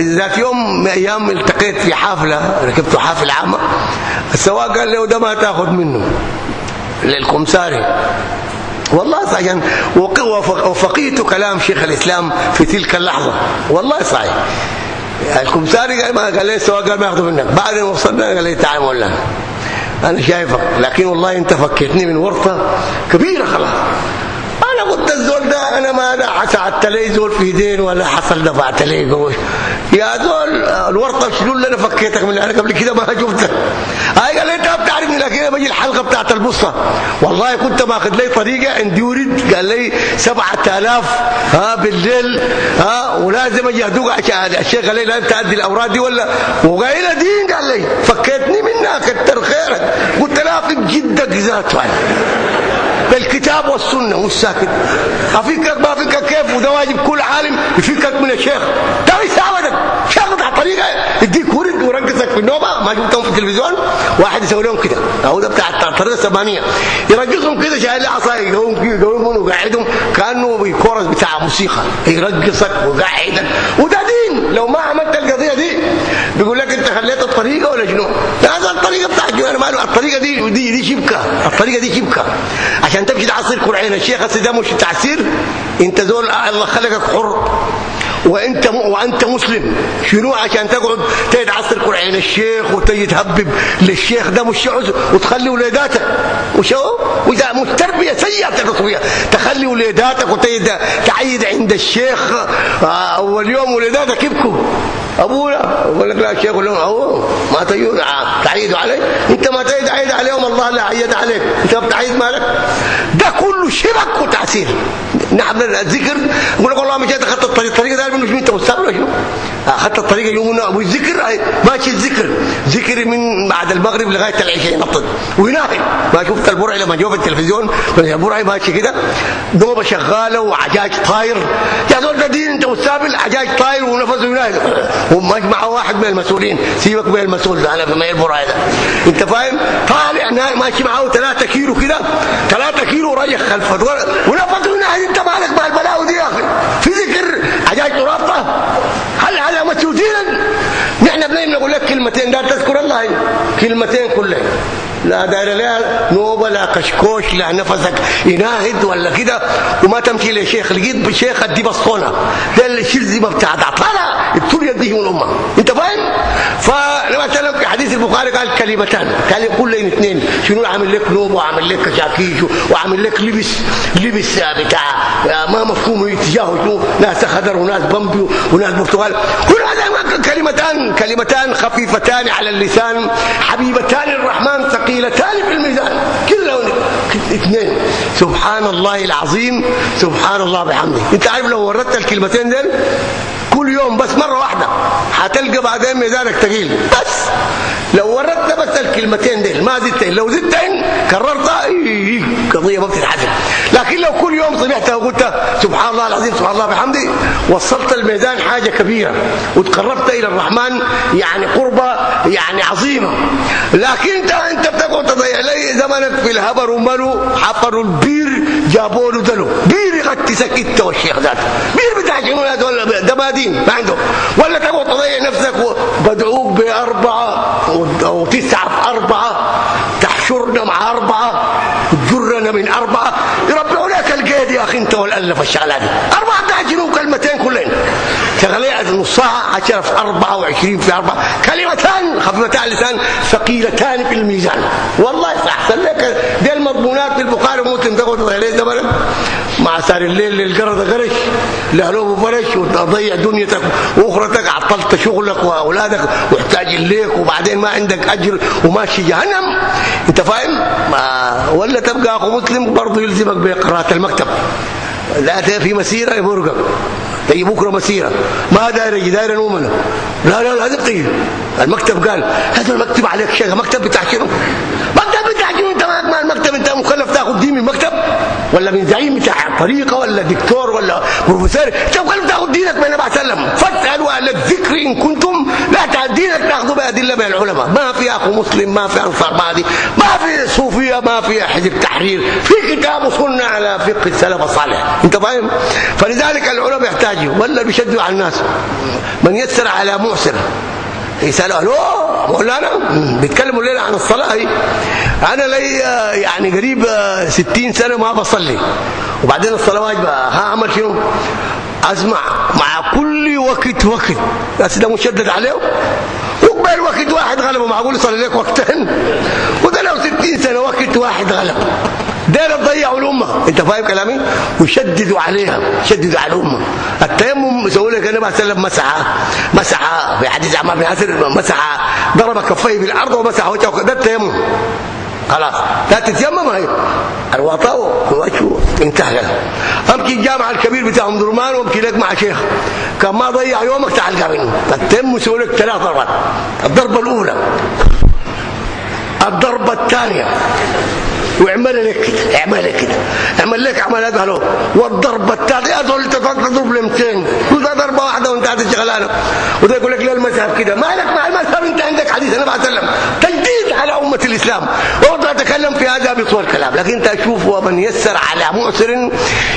ذات يوم من أيام التقيت في حافلة ركبت حافلة عامة السواق قال لي وده ما تاخذ منه. للخمساري. والله صحيح. وفقيت كلام شيخ الإسلام في تلك اللحظة. والله صحيح. الكمساري ما قال لي السواق قال ما ياخذوا منك. بعد ما وصلنا قال لي تعال مولانا. أنا شايفك. لكن والله أنت فكيتني من ورطة كبيرة خلاص. أنا قلت ده أنا ما ساعدت لي زول في دين ولا حصل دفعت لي قوي يا زول الورطه شنو اللي أنا فكيتك من أنا قبل كده ما شفتك هاي قال أنت بتعرفني لكن بجي الحلقة بتاعت البصة. والله كنت ماخذ لي طريقه عندي ورد قال لي 7000 ها بالليل ها ولازم أجي أدوق عشان الشيخ قال لي لا أنت ادي الأوراد دي ولا؟ وقايل دين قال لي. فكيتني منها كتر خيرك. قلت لا في جدك ذاته. بالكتاب والسنة مش ساكت. أفكك ما أفكك كيف؟ وده واجب كل عالم يفكك من الشيخ ده يساعدك شيخ بتاع طريقه يديك ورد ويرقصك في النوبة. ما شفتهم في التلفزيون. واحد يسوي لهم كده. أهو ده بتاع الطريقة السبانيه يرقصهم كده. شايل عصاية. يقوم يقومون ويقعدهم كأنه بكورس بتاع موسيقى. يرقصك ويقعدك وده دين. لو ما عملت القضية دي بيقول لك انت خليت الطريقة ولا شنو؟ هذا الطريقة بتاعك أنا ماله. الطريقة دي دي دي شبكة. الطريقة دي شبكة. عشان تمشي تعصير كرعين الشيخ هسه ده مش تعسير انت زول الله خلقك حر. وأنت وأنت مسلم. شنو عشان تقعد تدعصر كرعين الشيخ وتجي تهبب للشيخ ده مش عذر وتخلي ولاداتك. وشو وإذا مش تربية سيئة تربيه تخلي ولاداتك وتجي تعيد عند الشيخ. أول يوم ولاداتك يبكوا. أبونا يقول لك لا الشيخ لهم هو ما تجون تعيدوا علي. أنت ما تعيد عيد عليهم الله لا عيد عليك. أنت بتعيد مالك. ده كله شبك وتعسير. نحن الذكر. يقول لك والله مش أخذت الطريق. الطريق ده من انت مستقبل ولا شنو؟ أخذت الطريق يومنا والذكر ماشي الذكر. ذكر من بعد المغرب لغاية العشاء ينطط ويناهي. ما شفت البرعي لما جوه التلفزيون؟ البرعي ماشي كده. نوبه شغالة وعجاج طاير. يا زول ده دين أنت مستقبل عجاج طاير ونفسه يناهي. ومجمع واحد من المسؤولين. سيبك من المسؤول ده. أنا ميل البرعي ده. أنت فاهم؟ طالع ماشي معاه 3 كيلو كده. 3 كيلو رايح خلف ونفسه يناهي. انت مالك مع البلاوي دي يا أخي؟ في ذكر عجاج رابطه هل هذا مسجودين نحن بنين نقول لك كلمتين دار تذكر الله كلمتين كلها لا دايره لا نوبة لا كشكوش لا نفسك يناهد ولا كده وما تمشي لشيخ لقيت شيخ ادي بسطونه ده الشرزمه بتاع طالع ابتليت به الأمة. انت فاهم؟ فلما في حديث البخاري قال كلمتان. قال كل اثنين. شنو عامل لك نوبه وعامل لك كشاكيش وعامل لك لبس؟ لبس بتاع ما مفهوم اتجاهه شنو؟ ناس خضر وناس بمبي وناس برتغال كل هذا كلمتان. كلمتان خفيفتان على اللسان حبيبتان الرحمن ثقيلتان في الميزان. كلهم اثنين. سبحان الله العظيم. سبحان الله بحمده. انت عارف لو وردت الكلمتين دول كل يوم بس مرة واحدة. هتلقى بعدين ميزانك ثقيل بس لو وردت بس الكلمتين دول ما زدت. لو زدتين كررتها قضية ما بتتحسب لكن لو كل يوم سمعتها وقلت سبحان الله العظيم سبحان الله بحمده وصلت الميزان حاجة كبيرة. وتقربت إلى الرحمن يعني قربة يعني عظيمة. لكن أنت أنت بتقعد تضيع. لي زمنك في الهبر وملو حفروا البير جابوا له دلو بير يغطي سكت والشيخ ذاته. بير بتاع شنو؟ دين ما عنده ولا تقعد تضيع نفسك وبدعوك بأربعة أو تسعة في أربعة تحشرنا مع أربعة تجرنا من أربعة. يربعوا لك القيد يا أخي انت والالف الشغله دي أربعة بتاع شنو كلمتين كلين. شغلية نص ساعة 10 في 24 في 4 كلمتان خفيفتان اللسان ثقيلتان في الميزان. والله أحسن لك. دي المضمونات في البخاري ومسلم. تاخد عليه زمن مع سار الليل للقرد غرش لأهله فرش وتضيع دنيتك وأخرتك عطلت شغلك وأولادك واحتاج ليك وبعدين ما عندك أجر وماشي جهنم. أنت فاهم؟ ولا تبقى أخو مسلم برضه يلزمك بقراءه المكتب. لا في مسيرة يمرقك تجي بكرة مسيرة. ما داير داير نومنا لا لا هذا طيب المكتب قال هذا المكتب عليك شيخ مكتب بتاع شنو؟ انت معك مع المكتب انت مكلف تاخذ دين من مكتب ولا من زعيم بتاع طريقة ولا دكتور ولا بروفيسور؟ انت مكلف تاخذ دينك من النبي صلى الله عليه وسلم. فاسألوا أهل الذكر إن كنتم لا دينك تاخذوا بأدلة من العلماء. ما في أخو مسلم ما في أنصار مادي ما في صوفية ما في حزب تحرير. في كتاب وسنة على فقه السلف الصالح. انت فاهم؟ فلذلك العلماء يحتاجوا ولا بيشدوا على الناس. من يسر على معسر. يسالوا ألو مولانا بيتكلموا الليلة عن الصلاة هي أنا لي يعني قريب 60 سنة ما بصلي. وبعدين الصلاة ها أعمل شنو؟ أسمع مع كل وقت وقت. بس ده مشدد عليه. وقبل وقت واحد غلبه معقول يصلي لك وقتين؟ وده لو 60 سنة وقت واحد غلب. ده تضيعوا الأمة. أنت فاهم كلامي؟ وشددوا عليها شددوا على الأمة. التيمم يسوي لك النبي صلى الله عليه وسلم مسح مسح في حديث عمار بن ياسر مسح ضرب كفيه بالارض ومسح وجهه. ده التيمم. خلاص. لا تتيمم هي الوطاء وجهه انتهى. امشي الجامع الكبير بتاع ام درمان وامشي لك مع شيخ. كان ما ضيع يومك تعال قابلني التيمم يسوي لك ثلاث ضربات الضربة الأولى. الضربة الثانية. واعمل لك كده اعمل لك كده. اعمل لك عمليات له والضربه الثالثه ادخل انت تضرب ل 200 وده ضربة واحدة وانت قاعد شغلانة. وده يقول لك لا المذهب كده؟ مالك مع المذهب انت عندك حديث النبي عليه وسلم. تجديد على أمة الإسلام. وأرضى اتكلم في هذا بطول الكلام لكن انت شوف ومن يسر على معسر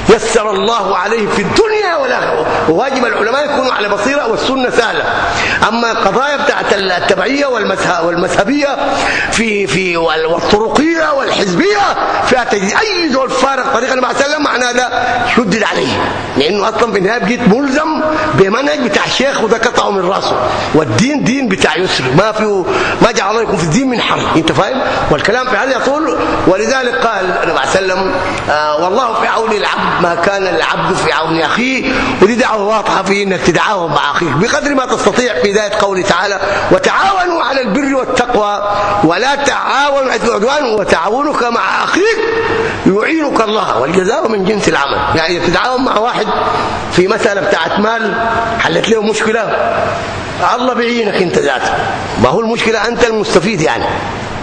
يسر الله عليه في الدنيا والآخرة. وواجب العلماء يكونوا على بصيرة والسنة سهلة. أما القضايا بتاعت التبعية والمذهب والمذهبية في في والطرقية والحزبية فيها تجديد أي زول فارق طريق النبي صلى الله عليه وسلم معناه ده شدد عليه. لأنه أصلا في النهاية بقيت ملزم بمنهج بتاع الشيخ وده قطعه من رأسه. والدين دين بتاع يسر. ما فيه ما جعل الله يكون في الدين من حرج. أنت فاهم؟ والكلام في هذا يطول ولذلك قال النبي عليه وسلم آه والله في عون العبد ما كان العبد في عون أخيه ودي دعوه واضحه في انك تدعاهم مع اخيك بقدر ما تستطيع في بدايه قوله تعالى وتعاونوا على البر والتقوى ولا تعاونوا على العدوان وتعاونك أخيك يعينك الله والجزاء من جنس العمل. يعني تتعاون مع واحد في مسألة بتاعت مال حلت له مشكلة الله بيعينك أنت ذاته. ما هو المشكلة؟ أنت المستفيد يعني.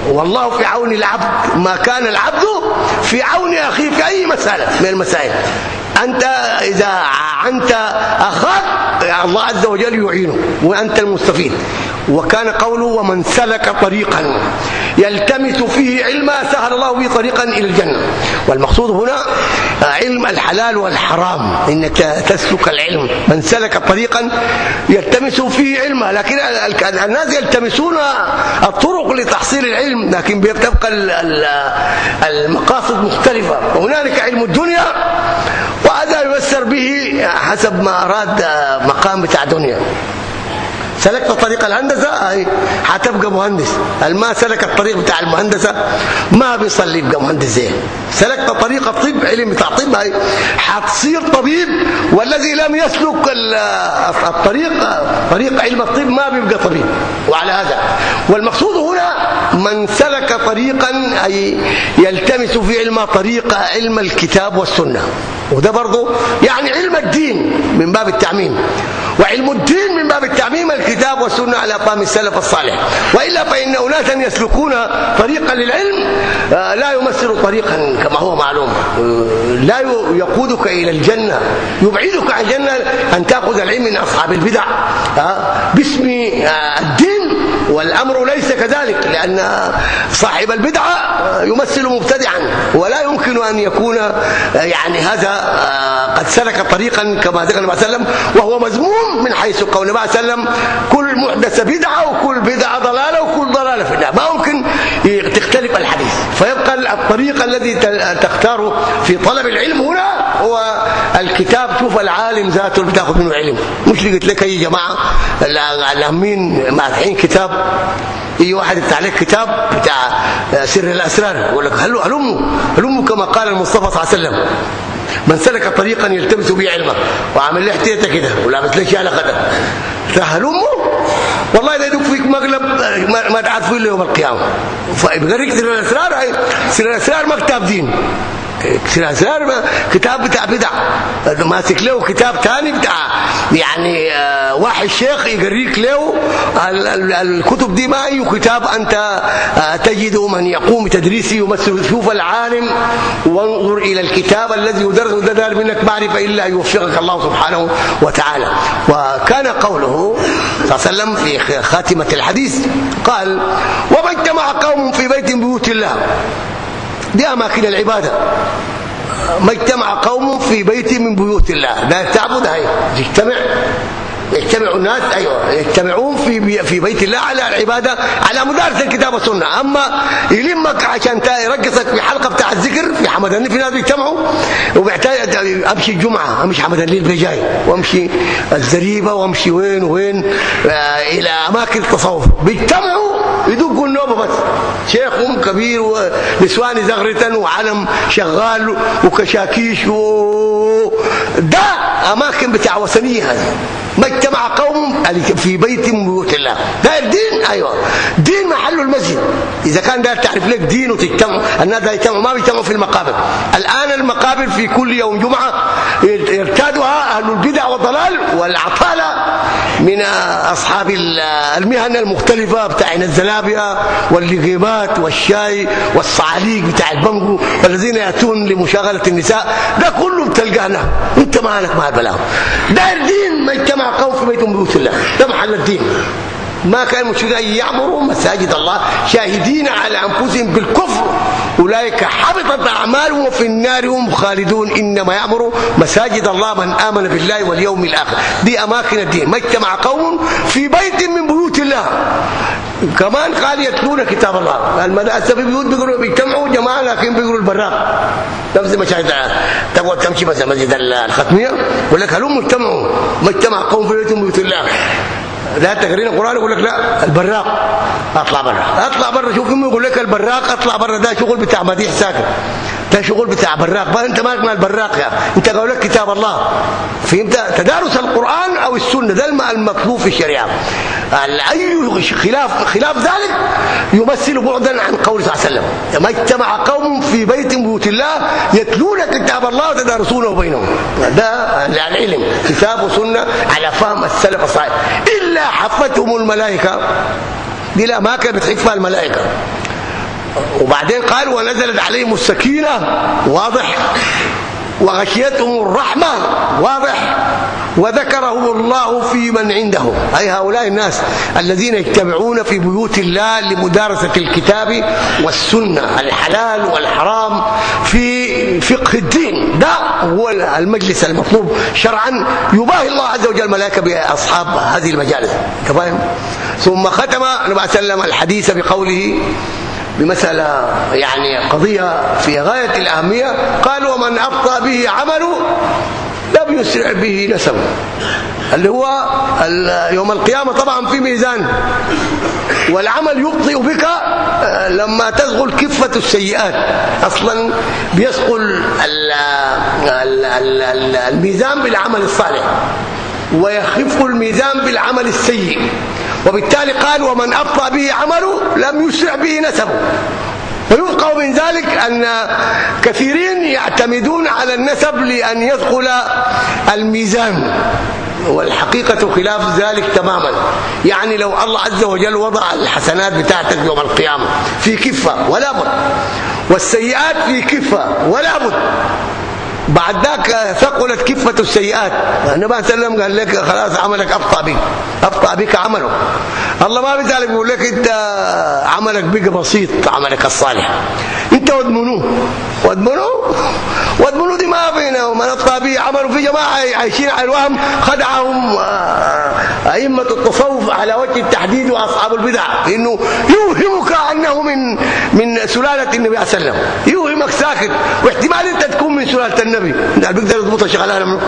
والله في عون العبد ما كان العبد في عون اخيه في أي مسألة من المسائل. أنت إذا عنت أخاك الله عز وجل يعينه وأنت المستفيد. وكان قوله ومن سلك طريقا يلتمس فيه علما سهل الله به طريقا إلى الجنة. والمقصود هنا علم الحلال والحرام انك تسلك العلم. من سلك طريقا يلتمس فيه علما لكن الناس يلتمسون الطرق لتحصيل العلم لكن بتبقى المقاصد مختلفة. وهنالك علم الدنيا وهذا يفسر به حسب ما أراد مقام بتاع دنيا. سلكت طريق الهندسة؟ هاي حتبقى مهندس. الما سلك الطريق بتاع المهندسة ما بيصلي يبقى مهندس زين. سلكت طريق الطب علم بتاع الطب هاي حتصير طبيب والذي لم يسلك الطريق طريق علم الطب ما بيبقى طبيب. وعلى هذا. والمقصود هنا من سلك طريقا أي يلتمس في علم طريق علم الكتاب والسنة. وده برضه يعني علم الدين من باب التعميم. وعلم الدين من باب التعميم الكتاب والسنة على فهم السلف الصالح. وإلا فإن أناسا يسلكون طريقا للعلم لا يمثل طريقا كما هو معلوم. لا يقودك إلى الجنة يبعدك عن الجنة أن تأخذ العلم من أصحاب البدع. باسم الدين والأمر ليس كذلك لأن صاحب البدعه يمثل مبتدعا ولا يمكن أن يكون يعني هذا قد سلك طريقا كما ذكر النبي صلى الله عليه وسلم وهو مذموم من حيث قول النبي صلى الله عليه وسلم كل محدثه بدعة وكل بدعة ضلالة وكل ضلالة في النار. ما ممكن تختلف الحديث. فيبقى الطريق الذي تختاره في طلب العلم هنا هو الكتاب. شوف العالم ذاته اللي بتاخذ منه علم. مش قلت لك أي جماعة الامين ماسحين كتاب. أي واحد يفتح عليك كتاب بتاع سر الأسرار يقول لك هلو هلموا هلموا كما قال المصطفى صلى الله عليه وسلم. من سلك طريقا يلتمس به علما. وعامل له حتيته كده ولابس له شاله غدا فهلموا والله إذا يدق فيك مقلب ما تعرف فيه يوم القيامة. فبقريك سر الأسرار سر الأسرار مكتب دين. اكسير اسرار كتاب بتاع بدع. ماسك له كتاب ثاني بتاع يعني آه، واحد شيخ يقريك له. الكتب دي ما أي كتاب أنت آه، تجد من يقوم بتدريسه يمثل شوف العالم. وانظر إلى الكتاب الذي يدرس ده منك معرفه إلا يوفقك الله سبحانه وتعالى. وكان قوله صلى الله عليه وسلم في خاتمة الحديث قال وما اجتمع قوم في بيت بيوت الله. دي اماكن العبادة. ما اجتمع قوم في بيت من بيوت الله. لا تعبد هي تجتمع يجتمع الناس أيوه. يجتمعون في في بيت الله على العبادة على مدارسه الكتاب والسنة. أما يلمك عشان يرقصك في حلقة بتاع الذكر في حمد في ناس بيجتمعوا وبيحتاج أمشي الجمعة أمشي حمد الليل بجاي وأمشي الزريبة وأمشي وين وين آه إلى أماكن التصوف. بيجتمعوا يدقوا النوبه بس. شيخ كبير ونسوان زغرة وعلم شغال وكشاكيش و ده أماكن بتاع وثنية هذه ما اجتمع قوم في بيت من بيوت الله. ده الدين أيوه. دين محله المسجد. إذا كان ده تعرف لك دين وتجتمع الناس ده يجتمعوا ما بيجتمعوا في المقابر. الآن المقابر في كل يوم جمعة يرتادها أهل البدع والضلال والعطالة من أصحاب المهن المختلفة بتاع الزلابية واللغيبات والشاي والصعاليق بتاع البنجو والذين يأتون لمشاغلة النساء. ده كله بتلقانا انت مالك مع ده الدين ما اجتمع قوم في بيت من بيوت الله. ده محل الدين. ما كان المشركين يعمروا مساجد الله شاهدين على أنفسهم بالكفر. أولئك حبطت أعمالهم وفي النار هم خالدون. إنما يعمروا مساجد الله من آمن بالله واليوم الآخر. دي أماكن الدين. ما اجتمع قوم في بيت من بيوت الله. كمان قال يتلون كتاب الله. المدرسة في بيوت بيقولوا بيجتمعوا جماعة لكن بيقولوا البراق. نفس مشاهد تقعد تمشي مثلا مسجد الختمية؟ لك هلم اجتمعوا. ما اجتمع قوم في بيوت الله. لا تقرين القرآن يقول لك لا البراق. أطلع برا. أطلع برا. شوف كم يقول لك البراق أطلع برا. ده شغل بتاع مديح ساكن. ده شغل بتاع براق. بقى أنت مالك مال البراق يا أنت قال لك كتاب الله. فهمت؟ تدارس القرآن أو السنة. ده المطلوب في الشريعة. أي خلاف خلاف ذلك يمثل بعدا عن قول صلى الله عليه وسلم. ما اجتمع قوم في بيت من بيوت الله يتلون كتاب الله وتدارسونه بينهم. ده العلم. كتاب وسنة على فهم السلف الصالح. إلا حفتهم الملائكة. دي الاماكن بتحفها الملائكة. وبعدين قال ونزلت عليهم السكينة واضح. وغشيتهم الرحمة واضح. وذكرهم الله في من عنده أي هؤلاء الناس الذين يجتمعون في بيوت الله لمدارسة الكتاب والسنة الحلال والحرام في فقه الدين. ده هو المجلس المطلوب شرعا يباهي الله عز وجل الملائكة بأصحاب هذه المجالس. فاهم؟ ثم ختم النبي وسلم الحديث بقوله بمسألة يعني قضية في غاية الأهمية. قال ومن أبطأ به عمله لم يسرع به نسبه. اللي هو يوم القيامة طبعا في ميزان. والعمل يبطئ بك آه، لما تثقل كفة السيئات. أصلا بيثقل الميزان بالعمل الصالح ويخف الميزان بالعمل السيء. وبالتالي قال ومن أبطأ به عمله لم يسرع به نسبه. ويبقى من ذلك أن كثيرين يعتمدون على النسب لأن يدخل الميزان. والحقيقة خلاف ذلك تماما. يعني لو الله عز وجل وضع الحسنات بتاعتك يوم القيامة في كفة ولا بد. والسيئات في كفة ولا بد. بعد ذاك ثقلت كفة السيئات. النبي صلى الله عليه وسلم قال لك خلاص عملك ابطا بك ابطا بك عمله. الله ما بيسالك بيقول لك أنت عملك بقى بسيط عملك الصالح. أنت وادمنوه. وادمنوه. وادمنوه دي ما فينا ومن ابطا عملوا في جماعة عايشين على الوهم خدعهم آه، أئمة التصوف على وجه التحديد وأصحاب البدع إنه يوهمك أنه من من سلالة النبي صلى الله عليه وسلم. يوهمك ساكت واحتمال أنت تكون من سلالة النبي. ده بيقدر يضبطها شغلها منه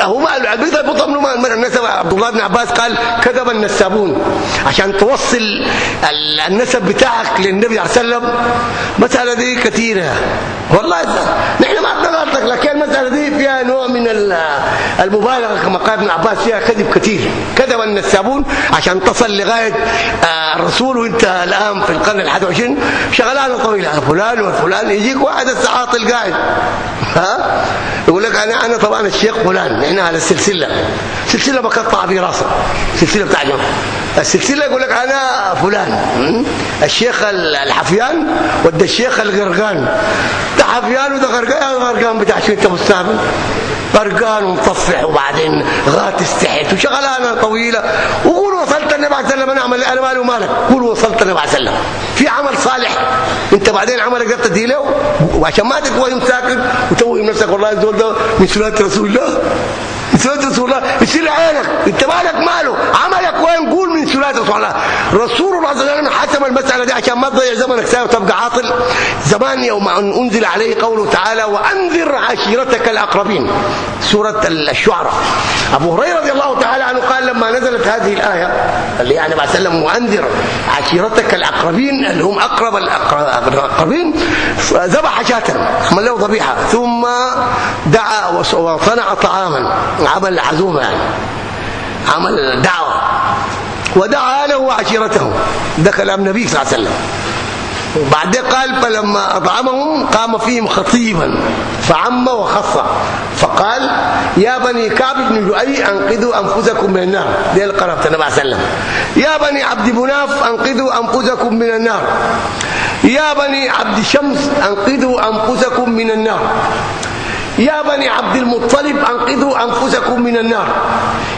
هو يضبطها منه النسب عبد الله بن عباس قال كذب النسابون. عشان توصل النسب بتاعك للنبي عليه وسلم مسألة دي كثيرة. والله نحن ما غلطك لكن المسألة دي فيها نوع من المبالغة كما قال ابن عباس فيها كذب كثير. كذب النسابون عشان تصل لغاية آه، الرسول وانت الآن في القرن ال 21 شغلانة طويلة. فلان وفلان يجيك واحد السعاطل قاعد ها؟ يقول لك أنا أنا طبعا الشيخ فلان. إحنا على السلسلة. سلسلة بقطع في راسه سلسلة بتاع السلسلة يقول لك أنا فلان. الشيخ الحفيان وده الشيخ الغرقان ده حفيان وده غرقان الغرقان بتاع شو أنت مستهبل. غرقان ومطفح وبعدين غاتس تحت وشغلانة طويلة. النبي عليه وسلم أنا أعمل أنا مالي ومالك. قول وصلت النبي عليه وسلم. في عمل صالح. أنت بعدين عملك ده تدي له؟ وعشان ما تتوهم ساكت وتوهم نفسك والله الزول ده من سنة رسول الله. رسول الله يصير عينك. انت مالك ماله. عملك وين؟ قول من رسول الله رسول الله صلى الله عليه وسلم حسم المسألة دي عشان ما تضيع زمنك ساعه وتبقى عاطل. زمان يوم أن أنزل عليه قوله تعالى وأنذر عشيرتك الأقربين. سورة الشعراء. أبو هريرة رضي الله تعالى عنه قال لما نزلت هذه الآية اللي يعني بعد سلم وأنذر عشيرتك الأقربين اللي هم أقرب الأقربين ذبح شاة عمل له ذبيحة. ثم دعا وصنع طعاما. عمل عزومه يعني عمل دعوه ودعا له وعشيرته ده كلام النبي صلى الله عليه وسلم وبعدين قال فلما اطعمهم قام فيهم خطيبا فعم وخص فقال يا بني كعب بن لؤي انقذوا انفسكم من النار دي القرابه النبي صلى الله عليه وسلم يا بني عبد مناف انقذوا انفسكم من النار يا بني عبد شمس انقذوا انفسكم من النار يا بني عبد المطلب أنقذوا أنفسكم من النار.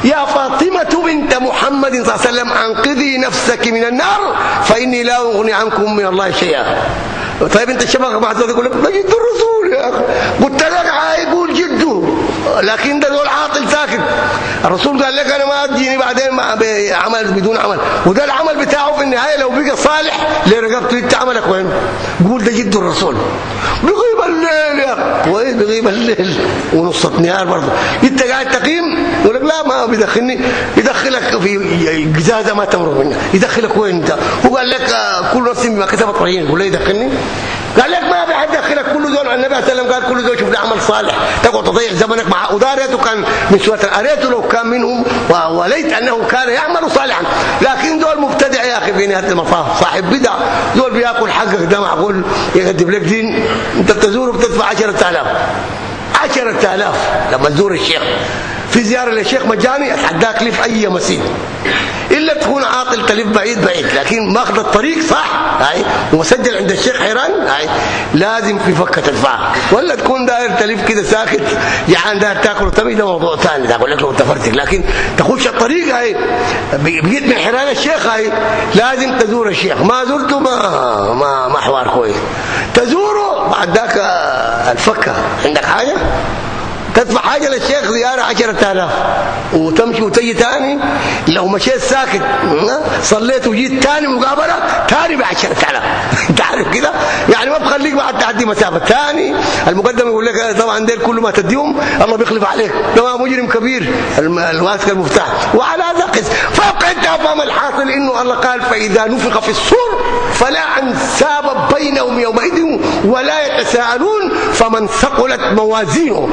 يا فاطمة بنت محمد صلى الله عليه وسلم أنقذي نفسك من النار فإني لا أغني عنكم من الله شيئا. طيب انت الشباب بعد يقول لك جد الرسول يا أخي. قلت لك يقول جده لكن ده دول عاطل ساكت. الرسول قال لك أنا ما اديني بعدين ما عمل بدون عمل. وده العمل بتاعه في النهاية لو بقى صالح لرقبته انت عملك وين؟ قول ده جد الرسول. بغيب الليل يا كويس بغيب الليل؟ ونص نهار برضه. انت قاعد تقيم؟ يقول لك لا ما بيدخلني. يدخلك في جزازه ما تمر منها. يدخلك وين انت؟ هو قال لك كل نفس بما كسبت رهين. يقول لي يدخلني؟ قال لك ما في يدخلك كل دول النبي عليه وسلم قال كل دول شوف عمل صالح. تقعد تضيع زمنك مع وده ريته كان من سورة اريته لو كان منهم وليت أنه كان يعمل صالحا. لكن دول مبتدع يا أخي في نهاية المطاف صاحب بدع. دول بيأكل حقك ده معقول؟ يقدم لك دين. أنت بتزوره بتدفع 10000 10000 لما تزور الشيخ. في زيارة للشيخ مجاني اتحداك لي في أي مسجد. إلا تكون عاطل تلف بعيد بعيد لكن ماخذ الطريق صح هاي. ومسجل عند الشيخ حيران هاي. لازم في فكة تدفعها ولا تكون داير تلف كده ساكت جعان داير تاكل وتمشي ده موضوع ثاني ده أقول لك لو تفرتك. لكن تخش الطريق هاي. بقيت من حيران الشيخ هاي. لازم تزور الشيخ. ما زرته ما ما, ما حوار كويس. تزوره بعد ذاك الفكة. عندك حاجة؟ تدفع حاجة للشيخ زيارة 10000 وتمشي وتجي ثاني لو مشيت ساكت صليت وجيت ثاني مقابلة ثاني ب 10000 انت عارف كده؟ يعني ما بخليك بعد تعدي مسافة. ثاني المقدم يقول لك طبعا ديل كل ما تديهم الله بيخلف عليك. ده مجرم كبير الماسك المفتاح. وعلى قس فابقى انت افهم الحاصل إنه الله قال فإذا نفخ في الصور فلا أنساب بينهم يومئذ ولا يتساءلون فمن ثقلت موازينه.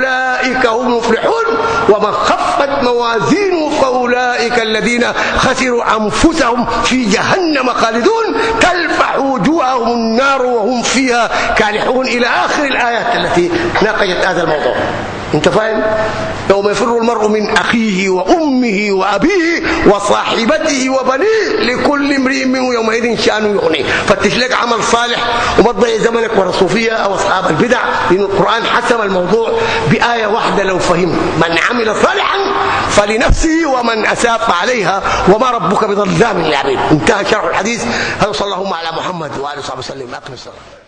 فاولئك هم المفلحون ومن خفت موازينه فأولئك الذين خسروا أنفسهم في جهنم خالدون تلفح وجوههم النار وهم فيها كالحون. إلى آخر الآيات التي ناقشت هذا الموضوع. أنت فاهم؟ يوم يفر المرء من أخيه وأمه وأبيه وصاحبته وبنيه لكل امرئ منه يومئذ شأن يغنيه. فتش لك عمل صالح وما تضيع زمنك ورا الصوفيه أو أصحاب البدع. لأن القرآن حسم الموضوع بآية واحدة لو فهم من عمل صالحا فلنفسه ومن اساء عليها. وما ربك بظلام للعبيد. انتهى شرح الحديث. هذا صلى الله على محمد وآله وصحبه وسلم. أقم الصلاة.